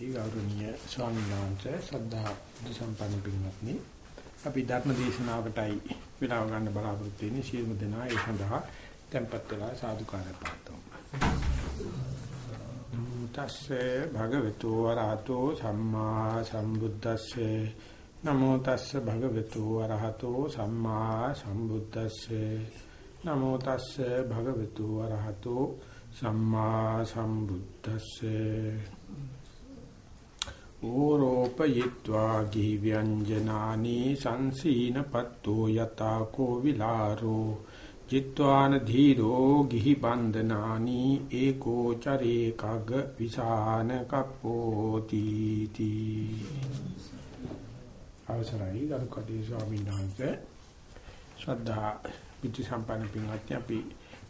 අවසරයි ගෞරවනීය ස්වාමීන් වහන්සේ සද්ධා බුද්ධ සම්පන්න පින්වත්නි. අපි ධර්ම දේශනාවකටයි විලාව ගන්න බලාපොරොත්තු වෙන්නේ. සියලුම දෙනා ඒ සඳහා tempත් වෙලා සාදුකාරය පාත්තුම් තස්සේ භගවතු වරහතෝ සම්මා සම්බුද්දස්සේ. නමෝ තස්සේ භගවතු වරහතෝ සම්මා සම්බුද්දස්සේ. නමෝ තස්සේ භගවතු වරහතෝ සම්මා සම්බුද්දස්සේ. ඕරෝපයित्वा ගිහි ව්‍යංජනානි සංසීනපත්තෝ යතාකෝ විලාරෝ ජිත්වාන ධීරෝ ගිහි බන්දනානි ඒකෝ චරේ කග විසාන කප්පෝති තී අවසරයි ගරුකටි ස්වාමීන් වහන්සේ ශ්‍රද්ධා පිටි සම්පන්න පින්වත්නි අපි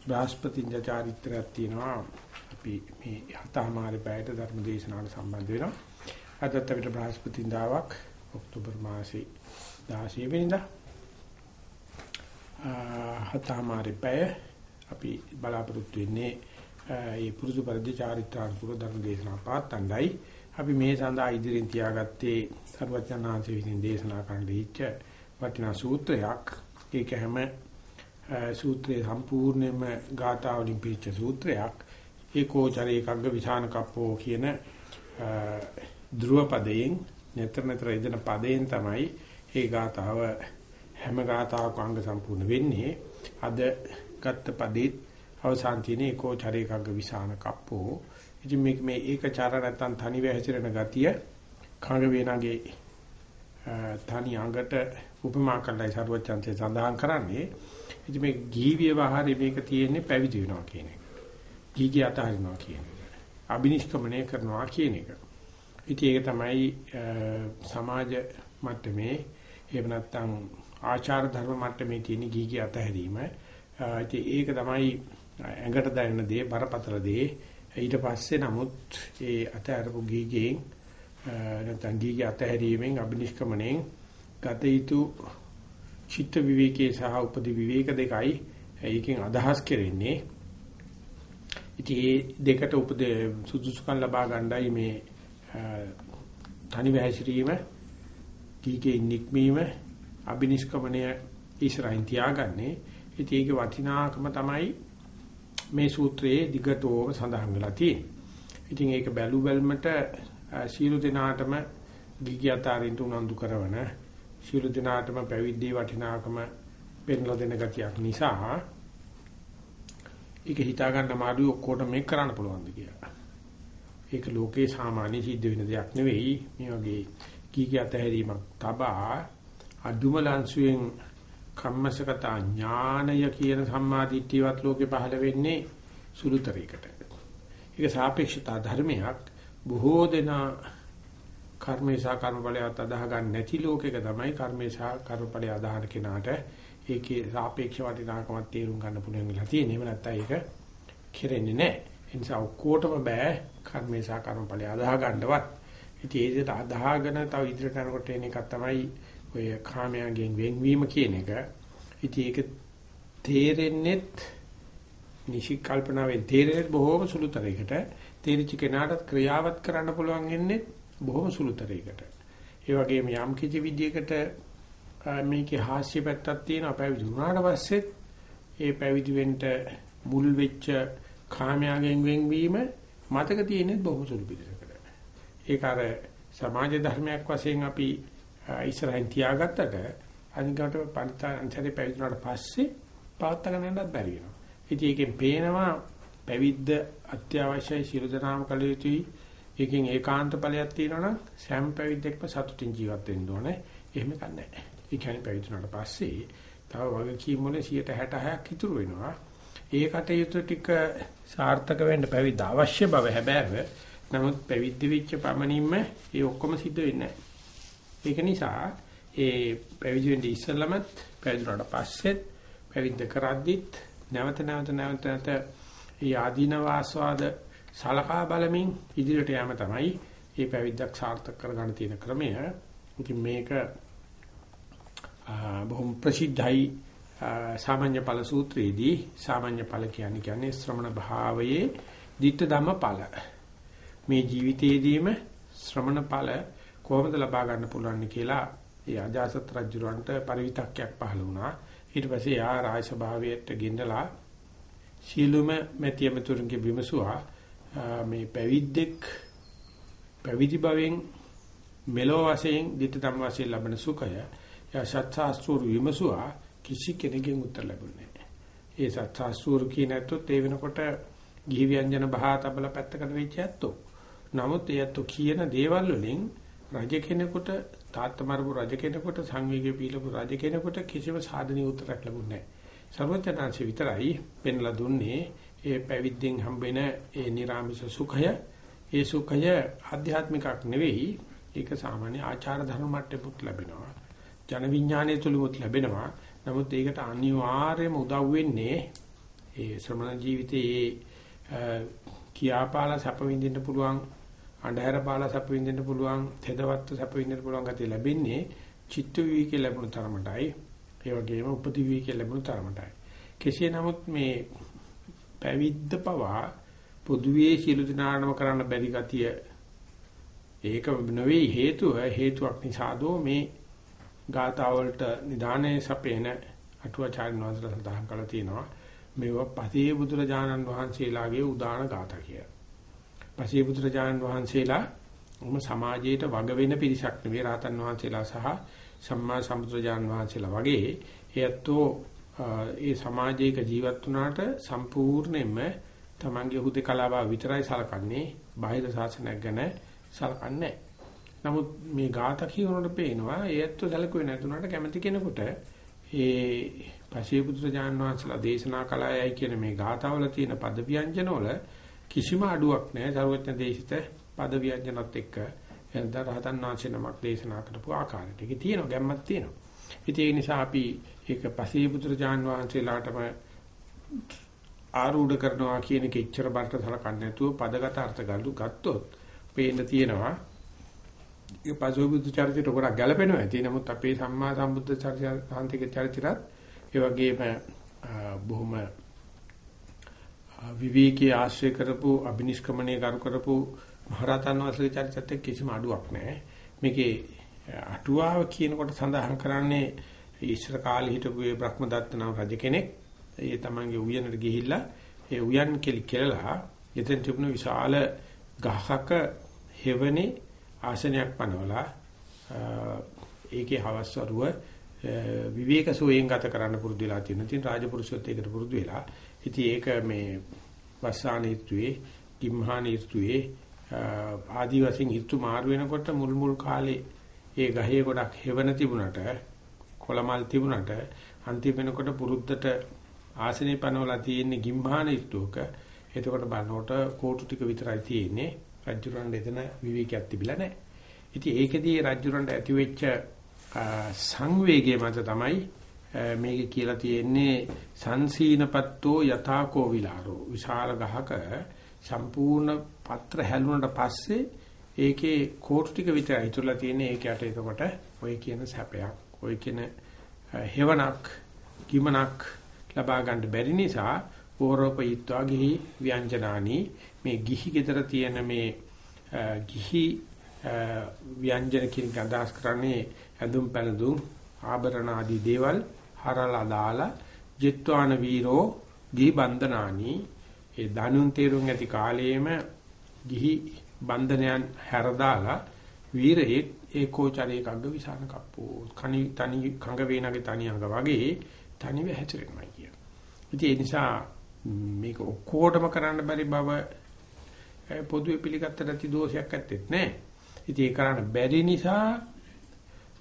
බ්‍රහස්පතින්ජ චාරිත්‍රයක් තියෙනවා. අපි මේ හතමාරේ පැයට ධර්ම දේශනාවට සම්බන්ධ වෙනවා. අදත් අපිට බ්‍රහස්පතින්දාවක් ඔක්තෝබර් මාසේ 16 වෙනිදා. හතමාරේ පැය අපි බලාපොරොත්තු වෙන්නේ මේ පුරුදු පරිදි චාරිත්‍රානුකූල ධර්ම දේශනා පාත්තණ්ඩයි. අපි මේ සඳහා ඉදිරියෙන් තියාගත්තේ සර්වඥාන්සේ විසින් දේශනා කරන්න දීච්ච වටිනා සූත්‍රයක්. ඒක හැම සූත්‍රයේ සම්පූර්ණයෙන්ම ගාථා වලින් පිළිච්ච සූත්‍රයක්. ඒකෝචරේ එකග්ග විසාන කප්පෝ කියන ධ්‍රුව පදයෙන් නතර නතර ඉදෙන පදයෙන් තමයි ඒ ගාථාව හැම ගාථාවක අංග සම්පූර්ණ වෙන්නේ අද ගත්ත පදෙත් අවසාන තියෙන ඒකෝචරේ එකග්ග විසාන කප්පෝ ඉතින් මේක මේ ඒකචාර නැත්තම් තනිව හැසිරෙන ගතිය කංග වේනාගේ තනි අංගට උපමා කරලා සරුවචන්සේ සඳහන් කරන්නේ ඉතින් මේ ගීවිය වහරේ මේක තියෙන්නේ පැවිදි වෙනවා කියන එක. ගීගේ අතහරිනවා කියන එක. අබිනිෂ්ක්‍මණය කරනවා කියන එක. ඉතින් ඒක තමයි සමාජ මට්ටමේ එහෙම නැත්නම් ආචාර ධර්ම මට්ටමේ තියෙන ගීගේ අතහැරීම. ඉතින් ඒක තමයි ඇඟට දැනෙන දේ බරපතල දේ. ඊට පස්සේ නමුත් ඒ අතහැරපු ගීගෙන් නැත්නම් ගීගේ අතහැරීමෙන් අබිනිෂ්ක්‍මණයෙන් ගත යුතු චිත්ත විවේකයේ සහ උපදි විවේක දෙකයි ඒකෙන් අදහස් කරන්නේ. ඉතින් මේ දෙකට උපද සුදුසුකම් ලබා ගන්නයි මේ තනි වැහැසිරීම, කීකේ නික්මීම, අබිනිෂ්ක්‍මණය ඉස්සරහින් තියාගන්නේ. ඉතින් ඒකේ වටිනාකම තමයි මේ සූත්‍රයේ දිගටම සඳහන් වෙලා තියෙන්නේ. ඉතින් ඒක බැලු බැලමට සීල දිනාටම ගිගියතරින්ට උනන්දු කරවන සියලු දිනාටම පැවිද්දේ වටිනාකම පෙන්ලා දෙන ගතියක් නිසා ඒක හිතා ගන්න අමාරුයි ඔක්කොට මේක කරන්න පුළුවන්ද කියලා. ඒක ලෝකේ සාමාන්‍ය සිද්ධ වෙන දෙයක් නෙවෙයි. මේ වගේ කීකිය අතහැරීමක් තබා අදුම ලංසුවෙන් කම්මසගත ඥානය කියන සම්මාදිට්ඨියවත් ලෝකේ පහළ වෙන්නේ සුළුතරයකට. ඒක සාපේක්ෂතා ධර්මයක් බොහෝ දෙනා කර්මේශා කර්මඵලයට අදාහ ගන්න නැති ලෝකෙක තමයි කර්මේශා කර්මඵලය අදාහන කෙනාට ඒකේ සාපේක්ෂ වටිනාකමක් තේරුම් ගන්න පුළුවන් වෙලා තියෙන්නේ. එහෙම නැත්නම් ඒක කෙරෙන්නේ නැහැ. ඒ නිසා ඔක්කොටම බෑ කර්මේශා කර්මඵලය අදාහ ගන්නවත්. ඉතින් ඒ විදිහට අදාහගෙන තව ඉදිරියට යනකොට එන එකක් තමයි ඔය කාමයෙන් වෙන්වීම කියන එක. ඉතින් ඒක තේරෙන්නෙත් නිසි කල්පනාවෙන් තේරෙන්නේ බොහෝම සුළුතරයකට. තේරිච්ච කෙනාට ක්‍රියාවත් කරන්න පුළුවන් වෙන්නේ බොහොම සුළුතරයකට. ඒ වගේම යම් කිසි විදියකට මේකේ හාස්‍ය පැත්තක් තියෙනවා පැවිදි වුණාට පස්සෙත් ඒ පැවිදි වෙන්න මුල් වෙච්ච කාමයෙන් වෙන්වීම මතක තියෙන්නේ බොහොම සුළු පිළිසකට. ඒක අර සමාජ ධර්මයක් වශයෙන් අපි ඉස්සරහින් තියාගත්තට අනිකට පරිත්‍යාගයන්තරේ පැවිදි වුණාට පස්සේ පවත්වාගෙන යන්නත් බැරි වෙනවා. ඉතින් ඒකෙන් පේනවා පැවිද්ද අත්‍යවශ්‍යයි සියලු දනාම කළ යුතුයි ඒකෙන් ඒකාන්ත ඵලයක් තියෙනවා නම් සෑම පැවිද්දෙක්ම සතුටින් ජීවත් වෙන්න ඕනේ. එහෙම කන්නේ නැහැ. ඒ කියන්නේ පැවිදුණාට පස්සේ තව වගකීම් වල 66ක් ඉතුරු වෙනවා. ඒ කටයුතු ටික සාර්ථක වෙන්න පැවිද්ද අවශ්‍ය බව හැබෑව. නමුත් පැවිදි වෙච්ච පමණින්ම ඒ ඔක්කොම සිද්ධ වෙන්නේ ඒක නිසා ඒ පැවිදි වෙන්න ඉස්සෙල්ලමත් පැවිදුණාට පස්සෙත් පැවිද්ද කරද්දිත් නැවත නැවත නැවත නැවත ඒ ආදීන වාස්වාද සලකා බලමින් ඉදිරියට යෑම තමයි මේ පැවිද්දක් සාර්ථක කරගන්න තියෙන ක්‍රමය. ඉතින් මේක බොහොම ප්‍රසිද්ධයි සාමාන්‍ය ඵල සූත්‍රයේදී සාමාන්‍ය ඵල කියන්නේ කියන්නේ ශ්‍රමණ භාවයේ ditta ධම්ම ඵල. මේ ජීවිතයේදීම ශ්‍රමණ ඵල කොහොමද ලබා ගන්න පුළුවන් කියලා ඒ අජාසත් රජුරන්ට පරිවිතක්යක් පහළ වුණා. ඊට පස්සේ යා රාජ ස්වභාවයට ගෙන්නලා සීලුම මෙතියමතුරුන්ගේ විමසුවා මේ පැවිද්දෙක් පැවිදි භවෙන් මෙලෝ වශයෙන් dittham වශයෙන් ලබන සුඛය යා සත්‍යාස්ත්‍ර විමසුවා කිසි කෙනෙකුගෙන් උත්තර ලැබුණේ නැහැ. ඒ සත්‍යාස්ත්‍ර කියන ඇත්තොත් ඒ වෙනකොට ගිහි ව්‍යංජන බහා තබල පැත්තකට වෙච්ච ඇත්තෝ. නමුත් ඒ ඇත්තෝ කියන දේවල් වලින් රජ කෙනෙකුට තාත්තමරපු රජ කෙනෙකුට සංවේගී පීලපු රජ කෙනෙකුට කිසිම සාධනීය උත්තරයක් ලැබුණේ නැහැ. සර්වඥාන්සේ විතරයි පෙන්ලා දුන්නේ ඒ පැවිද්දෙන් හම්බෙන ඒ නිර්ාමිෂ සුඛය. ඒ සුඛය ආධ්‍යාත්මිකක් නෙවෙයි. ඒක සාමාන්‍ය ආචාර ධර්ම මට්ටමෙත් ලැබෙනවා. ජන විඥානයේ තුලුත් ලැබෙනවා. නමුත් ඒකට අනිවාර්යයෙන්ම උදව් වෙන්නේ ඒ ශ්‍රමණ ජීවිතයේ කියාපාලා සැප විඳින්න පුළුවන් අන්ධහැර පාලා සැප විඳින්න පුළුවන් තෙදවත් සැප විඳින්න පුළුවන් ගතිය ලැබෙන්නේ චිත්ත විවිකේ ලැබුණු තරමටයි. ඒ වගේම උපදි විවිකේ ලැබුණු තරමටයි. කෙසේ නමුත් මේ පැවිද්ද පවා පොදුවේ සියලු දිනානම කරන්න බැරි ගතිය ඒක නෙවෙයි හේතුව හේතුවක් නිසාදෝ මේ ගාථාවලට නිදානේ සපේන අටුවාචාර්ය වහන්සේලා සඳහන් කරලා තියෙනවා. මේවා පසේ බුදුරජාණන් වහන්සේලාගේ උදාන ගාථා කියලා. පසේ බුදුරජාණන් වහන්සේලා උම සමාජයට වග වෙන පිරිසක් නෙවෙයි රාතන් වහන්සේලා සහ සම්මා සම්බුදුරජාණන් වහන්සේලා වගේ. එයත්ෝ ඒ සමාජයක ජීවත් වුණාට සම්පූර්ණයෙන්ම තමන්ගේ හුදකලාව විතරයි සලකන්නේ. බාහිර ශාසනයක් ගැන සලකන්නේ. නමුත් මේ ગાත කියනකොට පේනවා ඒත්තු සැලකුවේ නැතුණාට කැමති කෙනෙකුට ඒ පසේ පුත්‍රජාන් වහන්සේලා දේශනා කළායයි කියන මේ ગાතාවල තියෙන පද ව්‍යංජනවල කිසිම අඩුවක් නැහැ සර්වඥ දේශිත පද ව්‍යංජනත් එක්ක එතන රහතන් වහන්සේ නමක් දේශනා කරපු ආකාරයට. ඒකේ තියෙනවා ගැම්මක් තියෙනවා. ඉතින් ඒ නිසා අපි ඒක පසේ පුත්‍රජාන් වහන්සේලාටම ආරූඪ කරනවා කියන එක ඉච්ඡර බරට සලකන්නේ නැතුව පදගත අර්ථ ගලු ගත්තොත් පේන්න තියෙනවා ඒ පසේ පුත්‍ර චරිතයට ගොඩක් ගැළපෙනවා ඇති. නමුත් අපේ සම්මා සම්බුද්ධ චරිතය චරිතයත් ඒ වගේම බොහොම විවේකී ආශ්‍රය කරපු අබිනිෂ්ක්‍මණය කරු කරපු මහරහතන් වහන්සේගේ චරිතයත් කිසිම අඩුවක් නැහැ. මේකේ අටුවාව කියනකොට සඳහන් කරන්නේ ඊශ්වර කාලේ හිටපු ඒ බ්‍රහ්මදත්ත නම් රජ කෙනෙක් ඒ තමන්ගේ උයනට ගිහිල්ලා ඒ උයන් කෙලි කෙලලා එතෙන් තිබුණ විශාල ගහක හෙවණේ ආසනයක් පනවලා ඒකේ හවස්වරුව විවේක සෝයෙන් ගත කරන්න පුරුදු වෙලා තියෙනවා. ඉතින් රාජපුරුෂයත් ඒකට පුරුදු වෙලා. ඉතින් ඒක මේ වස්සානීත්වයේ, කිම්හානීත්වයේ ආදි වශයෙන් ඍතු මාරු වෙනකොට මුල් මුල් කාලේ ඒ ගහේ ගොඩක් හෙවණ තිබුණට, කොළමල් තිබුණට අන්තිම වෙනකොට පුරුද්දට ආසනේ පනවලා තියෙන්නේ ගිම්හානීත්වක. එතකොට බලනකොට කෝටු ටික විතරයි තියෙන්නේ. රජුරන් දෙතන විවේකයක් තිබිලා නැහැ. ඉතින් ඒකෙදී රජුරන්ට ඇති වෙච්ච සංවේගයේ මත තමයි මේක කියලා තියෙන්නේ සංසීනපත්තෝ යථාකෝ විලාරෝ විශාල ගහක සම්පූර්ණ පත්‍ර හැලුණට පස්සේ ඒකේ කෝටු ටික විතරයි ඉතුරුලා තියෙන්නේ ඒකට එතකොට ඔය කියන සැපයක් ඔය කියන හේවණක් කිමනක් ලබා ගන්න බැරි නිසා ඕරෝපීත්වා ගිහි ව්‍යංජනානි මේ ගිහි ගෙදර තියෙන මේ ගිහි ව්‍යංජන කියන අදහස් කරන්නේ ඇඳුම් පැළඳුම් ආභරණ ආදී දේවල් හරලා දාලා ජිත්වාන වීරෝ ගිහි බන්ධනානි ඒ දනුන් තේරුම් ඇති කාලයේම ගිහි බන්ධනයන් හැරදාලා වීරයෙක් ඒකෝචරයේ කග්ග විසාන කප්පෝ කණි තනි කංග වේනගේ තනි අඟ වගේ තනිව හැතරෙනවා කියන. ඉතින් ඒ නිසා මේක ඔක්කොටම කරන්න බැරි බව පොදුවේ පිළිගත්තට ඇති දෝෂයක් ඇත්තෙත් නැහැ. ඉතින් ඒ කරන්න බැරි නිසා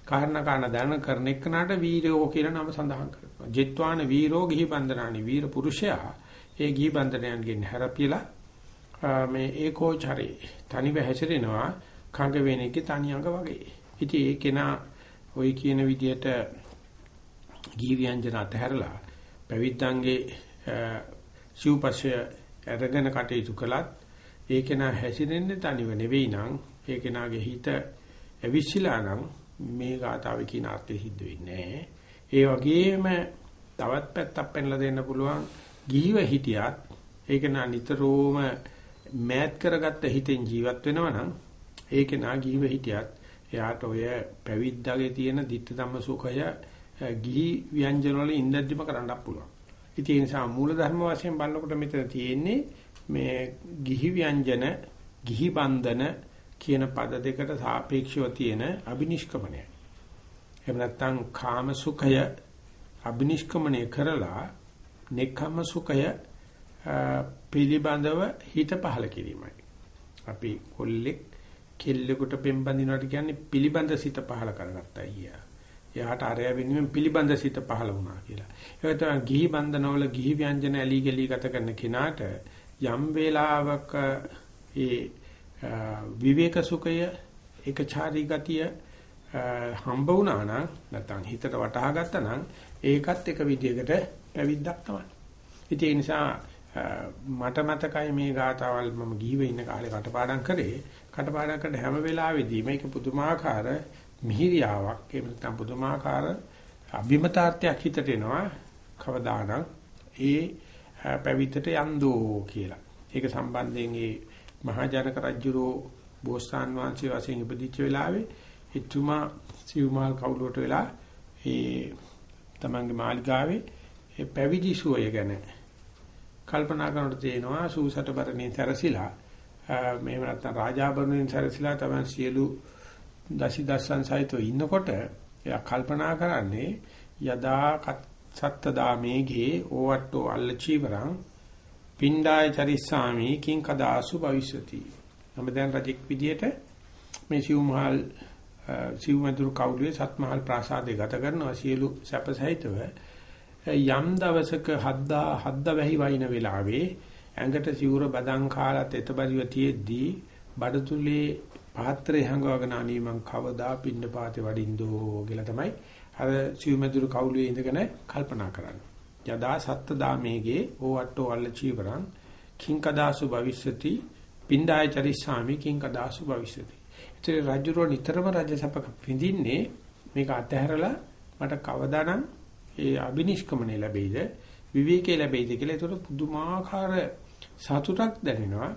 කාරණා කාරණා දැන කරන එක්කනට වීරයෝ කියලා නම සඳහන් කරනවා. ජිත්වාන වීරෝ ගිහි බන්ධනානි වීර පුරුෂයා ඒ ගිහි බන්ධනයන්ගෙන් හැරපිලා මේ ඒකෝචරේ තනිව හැසිරෙනවා කඟ වේනෙකේ තනි අඟ වගේ. ඉතින් ඒ කෙනා ওই කියන විදිහට ගිහි ව්‍යංජන අතහැරලා පැවිද්දන්ගේ සිව්පස්ය අරගෙන කටයුතු කළත් ඒ කෙනා හැසිරෙන්නේ තනිව නෙවෙයි නං ඒ කෙනාගේ හිත ඇවිස්සලා නම් මේ ගාතාවේ කියන අර්ථය සිද්ධ වෙන්නේ ඒ වගේම තවත් පැත්තක් පෙන්ලා දෙන්න පුළුවන් ගිහිව හිටියත් ඒක නා නිතරම මෑත් කරගත්ත හිතෙන් ජීවත් වෙනවා නම් ඒක නා ගිහිව හිටියත් එයාට ඔය පැවිද්දාගේ තියෙන ditta ධම්ම සුඛය ගිහි ව්‍යංජන වල ඉඳද්දිම කරන්නත් පුළුවන්. ඉතින් ඒ නිසා මූල ධර්ම වශයෙන් බලනකොට මෙතන තියෙන්නේ මේ ගිහි ව්‍යංජන, ගිහි බන්ධන කියන පද දෙකට සාපේක්ෂව තියෙන අබිනිෂ්ක්‍මණය. එහෙම නැත්නම් කාම සුඛය අබිනිෂ්ක්‍මණය කරලා නෙක්ඛම් සුඛය පිළිබඳව හිත පහල කිරීමයි. අපි කොල්ලෙක් කෙල්ලෙකුට පෙම්බඳිනවට කියන්නේ පිළිබඳ සිත පහල කරගත්තා අයියා. එයාට අරය වෙනුවෙන් පිළිබඳ සිත පහල වුණා කියලා. ඒක තමයි ගිහි බන්ධනවල ගිහි ව්‍යංජන ඇලි ගලි ගත කරන කෙනාට යම් වේලාවක ඒ විවේක සුඛය ඒකචාරී ගතිය හම්බ වුණා නම් නැත්නම් හිතට වටහා ගත්තා නම් ඒකත් එක විදිහකට පැවිද්දක් තමයි. ඉතින් ඒ නිසා මට මතකයි මේ ගාතාවල් මම ගිහිව ඉන්න කාලේ කටපාඩම් කරේ. කටපාඩම් කරන හැම වෙලාවෙදී මේක පුදුමාකාර මිහිරියාවක් එහෙම නැත්නම් පුදුමාකාර අභිමතාර්ථයක් හිතට එනවා. කවදානම් ඒ පැවිද්දට යන්දෝ කියලා. ඒක සම්බන්ධයෙන් ඒ මහාජනක රජුරෝ බෝසතාන් වහන්සේ වශයෙන් ඉපදිච්ච වෙලාවේ එතුමා සිව්මාල් කවුලුවට වෙලා ඒ තමන්ගේ මාලිගාවේ ඒ පැවිදි සුවය ගැන කල්පනා කරනකොට තේනවා සූසට බරණින් සැරසිලා මේව නැත්තම් රාජාභරණින් සැරසිලා තමයි සියලු දසි දස්සන් සහිතව ඉන්නකොට එයා කල්පනා කරන්නේ යදා සත්තදා මේඝේ ඕවට්ටෝ අල්ලචීවරං පින්ඩාය චරිස්සාමි කිං කදාසු භවිෂති. නම් දැන් රජෙක් විදියට මේ සිව්මහල් සිව්මඳුරු කවුළුවේ සත්මහල් ප්‍රාසාදේ ගත කරනවා සියලු සැප සහිතව යම් දවසක හද්දා හද්ද වැහි වයින් වෙලාවේ ඇඟට සිවුර බදන් කාලත් එතබරිව තියෙද්දී බඩතුලේ පාත්‍රය හංගවගෙන අනී මං කවදා පින්න පාතේ වඩින්දෝ කියලා තමයි අර සිව්මඳුරු කවුළුවේ ඉඳගෙන කල්පනා කරන්නේ. යදා සත්ත දාමේගේ ඕවට්ටෝ අල්ල චීවරං කිංකදාසු භවිෂ්‍යති පින්ඩාය චරිස්සාමි කිංකදාසු භවිෂ්‍යති. ඒතර රජුරෝ නිතරම රජසපක විඳින්නේ මේක අතහැරලා මට කවදානම් ඒ අබිනිෂ්ක්‍මණය ලැබෙයිද විවේකේ ලැබෙයිද කියලා ඒතර පුදුමාකාර සතුටක් දැනෙනවා.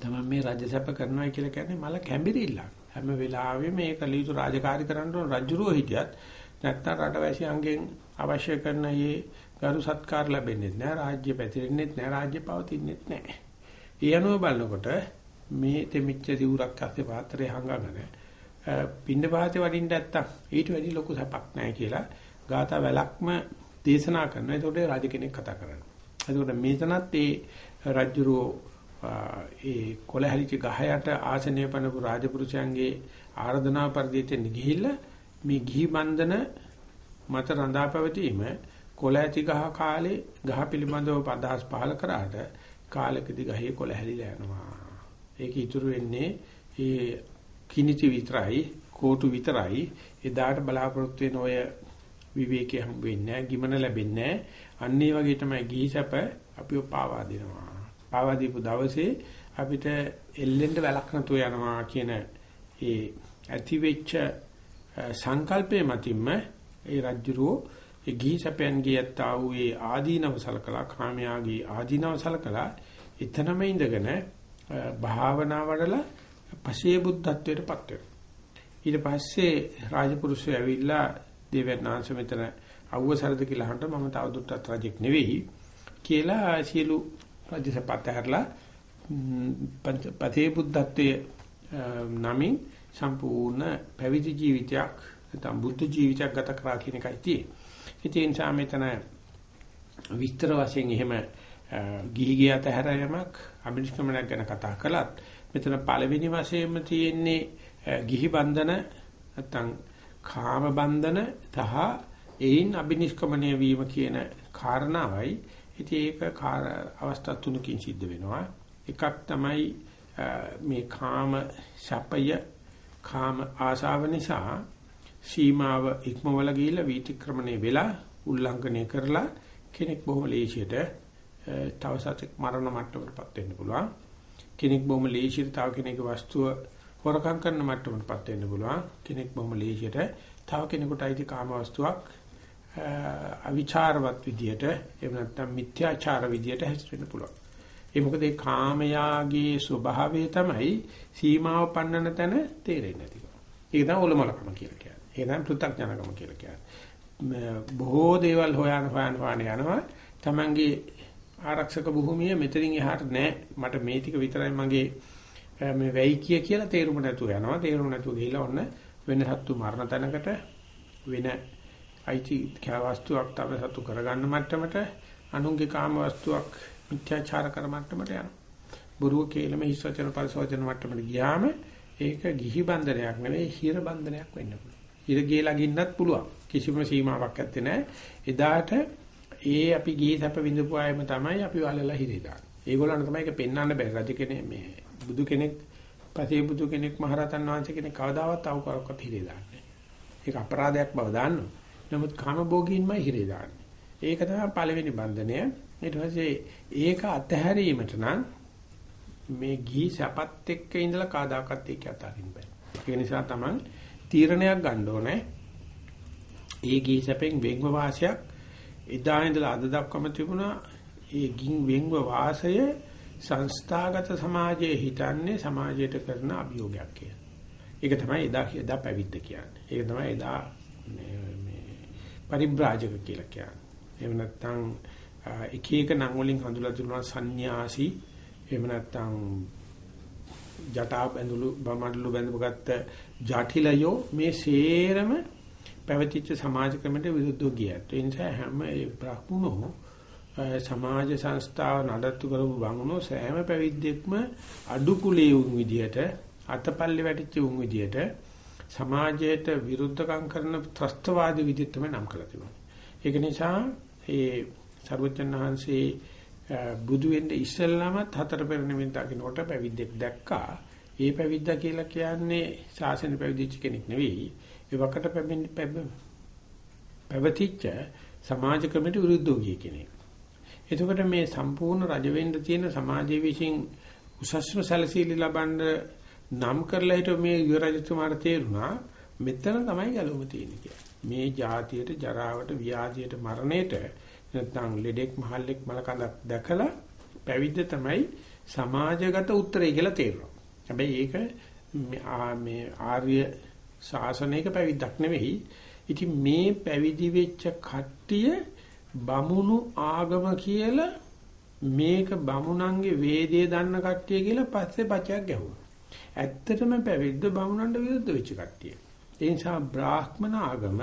තමයි මේ රජසප කරනවා කියලා කියන්නේ මල කැඹිරිල්ලක්. හැම වෙලාවෙම මේ කලීතු රාජකාරී කරන්න ඕන රජුරෝ හිටියත් නැත්නම් රටවැසියන්ගෙන් අවශ්‍ය කරන මේ ගරු සත්කාර ලැබෙන්නේ නැහැ. රාජ්‍ය පැතිරෙන්නේ නැහැ. රාජ්‍ය පවතින්නේ නැහැ. ඒ අනුව බලනකොට මේ තෙමිච්ච දිවුරක් අස්සේ පාත්‍රය හංගගෙන පින්න පාතේ වඩින්න නැත්තම් ඊට වැඩි ලොකු සැපක් නැහැ කියලා ගාථා වැලක්ම දේශනා කරනවා. ඒකට රජ කෙනෙක් කතා කරනවා. එතකොට මේතනත් ඒ රජුරෝ ඒ කොළහැලිච්ච ගහයට ආසනය පනපු රාජපුරුෂයන්ගේ ආර්දනාව පරිදිතෙන් ගිහිල්ලා මේ ගිහි බන්ධන මත රඳා පැවතීම කොළ ඇති ගහ කාලේ ගහ පිළිබඳව අදහස් පහල කරාට කාලෙකදී ගහේ කොළ හැලිලා යනවා. ඒක ඉතුරු වෙන්නේ ඒ කිනිති විතරයි, කෝටු විතරයි. එදාට බලාපොරොත්තු වෙන ඔය විවේකයේ හම් වෙන්නේ නැහැ, ගිමන ලැබෙන්නේ නැහැ. අන්න ඒ වගේ තමයි ගිහිසැප අපිව පාවා දෙනවා. පාවා දීපු දවසේ අපිට එල්ලෙන්න වැලක් නැතුව යනවා කියන ඒ ඇති වෙච්ච සංකල්පයේ මතින්ම ඒ රජ්ජුරුව ඒ ගිහි සැපයන්ගේ යත්තා වූ ඒ ආදීනව සලකලා කාමයාගේ ආදීනව සලකලා එතනම ඉඳගෙන භාවනා වඩලා පසේ බුද්ධත්වයටපත් වෙනවා. ඊට පස්සේ රාජපුරුෂය ඇවිල්ලා දේවයන්ාංශ මෙතන අවුවසරද කියලා අහන්න මම තවදුරටත් රජෙක් නෙවෙයි කියලා සියලු රජසපත් හැරලා පතේ බුද්ධත්වයේ නමින් සම්පූර්ණ පැවිදි ජීවිතයක් නැත්නම් බුද්ධ ජීවිතයක් ගත කරා කියන එකයි තියෙන්නේ. ඒ නිසා මෙතන විස්තර වශයෙන් එහෙම ගිහි ගියත හැරයමක් අභිනිෂ්ක්‍මණයක් ගැන කතා කළත් මෙතන පළවෙනි වශයෙන්ම තියෙන්නේ ගිහි බන්ධන නැත්නම් කාම බන්ධන තහ ඒයින් අභිනිෂ්ක්‍මණය වීම කියන කාරණාවයි ඉතින් ඒක අවස්ථා තුනකින් සිද්ධ වෙනවා එකක් තමයි මේ කාම ශපය කාම ආශාව නිසා සීමාව ඉක්මවල ගිහිල්ලා වීතික්‍රමණය වෙලා උල්ලංඝනය කරලා කෙනෙක් බොහොම ලේසියට තව සතෙක් මරණ මට්ටමකටපත් වෙන්න පුළුවන්. කෙනෙක් බොහොම ලේසියට තව කෙනෙකුගේ වස්තුව හොරකම් කරන මට්ටමකටපත් වෙන්න පුළුවන්. කෙනෙක් බොහොම ලේසියට තව කෙනෙකුට අයිති කාම වස්තුවක් අවිචාරවත් විදියට එහෙම නැත්නම් මිත්‍යාචාර විදියට හැසිරෙන්න පුළුවන්. ඒ මොකද ඒ කාමයාගේ ස්වභාවය තමයි සීමාව පන්නන තැන තේරෙන්නේ නැතිකම. ඒක තමයි ඔලොමලකම කියලා කියන්නේ. ඒක තමයි පෘථග්ජනකම කියලා කියන්නේ. බොහෝ දේවල් හොයන හොයන හොයන යනවා. Tamange ආරක්ෂක භූමිය මෙතනින් එහාට නෑ. මට මේ ටික විතරයි මගේ මේ වෙයි කිය කියලා තේරුම නැතුව යනවා. තේරුම නැතුව ගිහිලා ඔන්න වෙන සත්තු මරණ තැනකට වෙන අයිති වස්තුවක් තව සතු කරගන්න මට්ටමට අනුන්ගේ කාම වස්තුවක් මිත්‍යාචාර කර මට්ටමට යනවා. බොරුව කේලම හිස් වචන පරිසවචන මට්ටමට ගියාම ඒක ගිහි බන්ධනයක් නෙවෙයි හිර බන්ධනයක් වෙන්න පුළුවන්. හිර ගියලා ගින්නත් පුළුවන්. කිසිම සීමාවක් නැත්තේ නෑ. එදාට ඒ අපි ගිහි සැප විඳපු අයම තමයි අපි වලලා හිරේ දාන්නේ. ඒගොල්ලන් තමයි ඒක පෙන්වන්න බැරි. රජ කෙනෙක් මේ බුදු කෙනෙක් පසේ බුදු කෙනෙක් මහරහතන් වහන්සේ කෙනෙක් කවදාවත් අවකරක්වත් හිරේ දාන්නේ. ඒක අපරාධයක් බව දාන්නවා. නමුත් කාමභෝගීන්මයි හිරේ දාන්නේ. ඒක තමයි පළවෙනි බන්ධනය. ඊට පස්සේ ඒක අතහැරීමට නම් මේ ගිහි සැපත් එක්ක ඉඳලා කාදාකත් ඒක අතාරින්න බෑ. ඒ නිසා තමයි තීරණයක් ගන්න ඕනේ. ඒ ගිහි සැපෙන් වෙන්ව වාසයක් එදා ඉඳලා අද දක්වාම තිබුණා. ඒ ගින් වෙන්ව වාසය සංස්ථාගත සමාජයේ හිතන්නේ සමාජයට කරන අභියෝගයක් කියලා. ඒක තමයි එදා එදා පැවිද්ද කියන්නේ. ඒක තමයි එදා මේ පරිබ්‍රාජක කියලා කියන්නේ. එහෙම නැත්නම් එක එක නම් වලින් හඳුලා දුන්නා සංന്യാසි එහෙම නැත්නම් ජටා බැඳුළු බමඩලු බැඳපුගත්ත ජටිලයෝ මේ සේරම පැවතිච්ච සමාජ ක්‍රමයට විරුද්ධව ගියත් ඒ නිසා හැම ඒ බ්‍රහ්මනෝ සමාජ සංස්ථාව නඩත්තු කරපු බමුණෝ සෑම පැවිද්දෙක්ම අඩු කුලයේ වුන් විදියට අතපල්ලි වැටිච්ච වුන් විදියට සමාජයට විරුද්ධකම් කරන ත්‍ස්තවාදී විදිහට තමයි නම් කළා තිබුණා. ඒක නිසා ඒ සර්වජන් වහන්සේ බුදු වෙන්න ඉස්සෙල්ලාමත් හතර පෙර නිමින් දකින්නකොට පැවිද්දෙක් දැක්කා. ඒ පැවිද්දා කියලා කියන්නේ ශාසන පැවිදිච්ච කෙනෙක් නෙවෙයි. ඒ වකට පැවතිච්ච සමාජ ක්‍රමයට විරුද්ධව ගිය කෙනෙක්. එතකොට මේ සම්පූර්ණ රජ වෙන්න තියෙන සමාජයේ විසින් උසස්ම සැලසීලි ලබන්න නම් කරලා හිට මේ යුව රජතුමාට තේරුණා මෙතන තමයි ගැලවෙම තියෙන්නේ කියලා. මේ જાතියට ජරාවට ව්‍යාධියට මරණයට නැත්නම් ලෙඩෙක් මහල්ලෙක් මලකඳක් දැකලා පැවිද්ද තමයි සමාජගත උත්තරය කියලා තේරෙනවා. හැබැයි ඒක මේ ආර්ය ශාසනයක පැවිද්දක් නෙවෙයි. ඉතින් මේ පැවිදි වෙච්ච කට්ටිය බමුණු ආගම කියලා මේක බමුණන්ගේ වේදයේ දන්න කට්ටිය කියලා පස්සේ පචයක් ගැහුවා. ඇත්තටම පැවිද්ද බමුණන්ට විරුද්ධ වෙච්ච කට්ටිය. ඒ නිසා බ්‍රාහ්මණ ආගම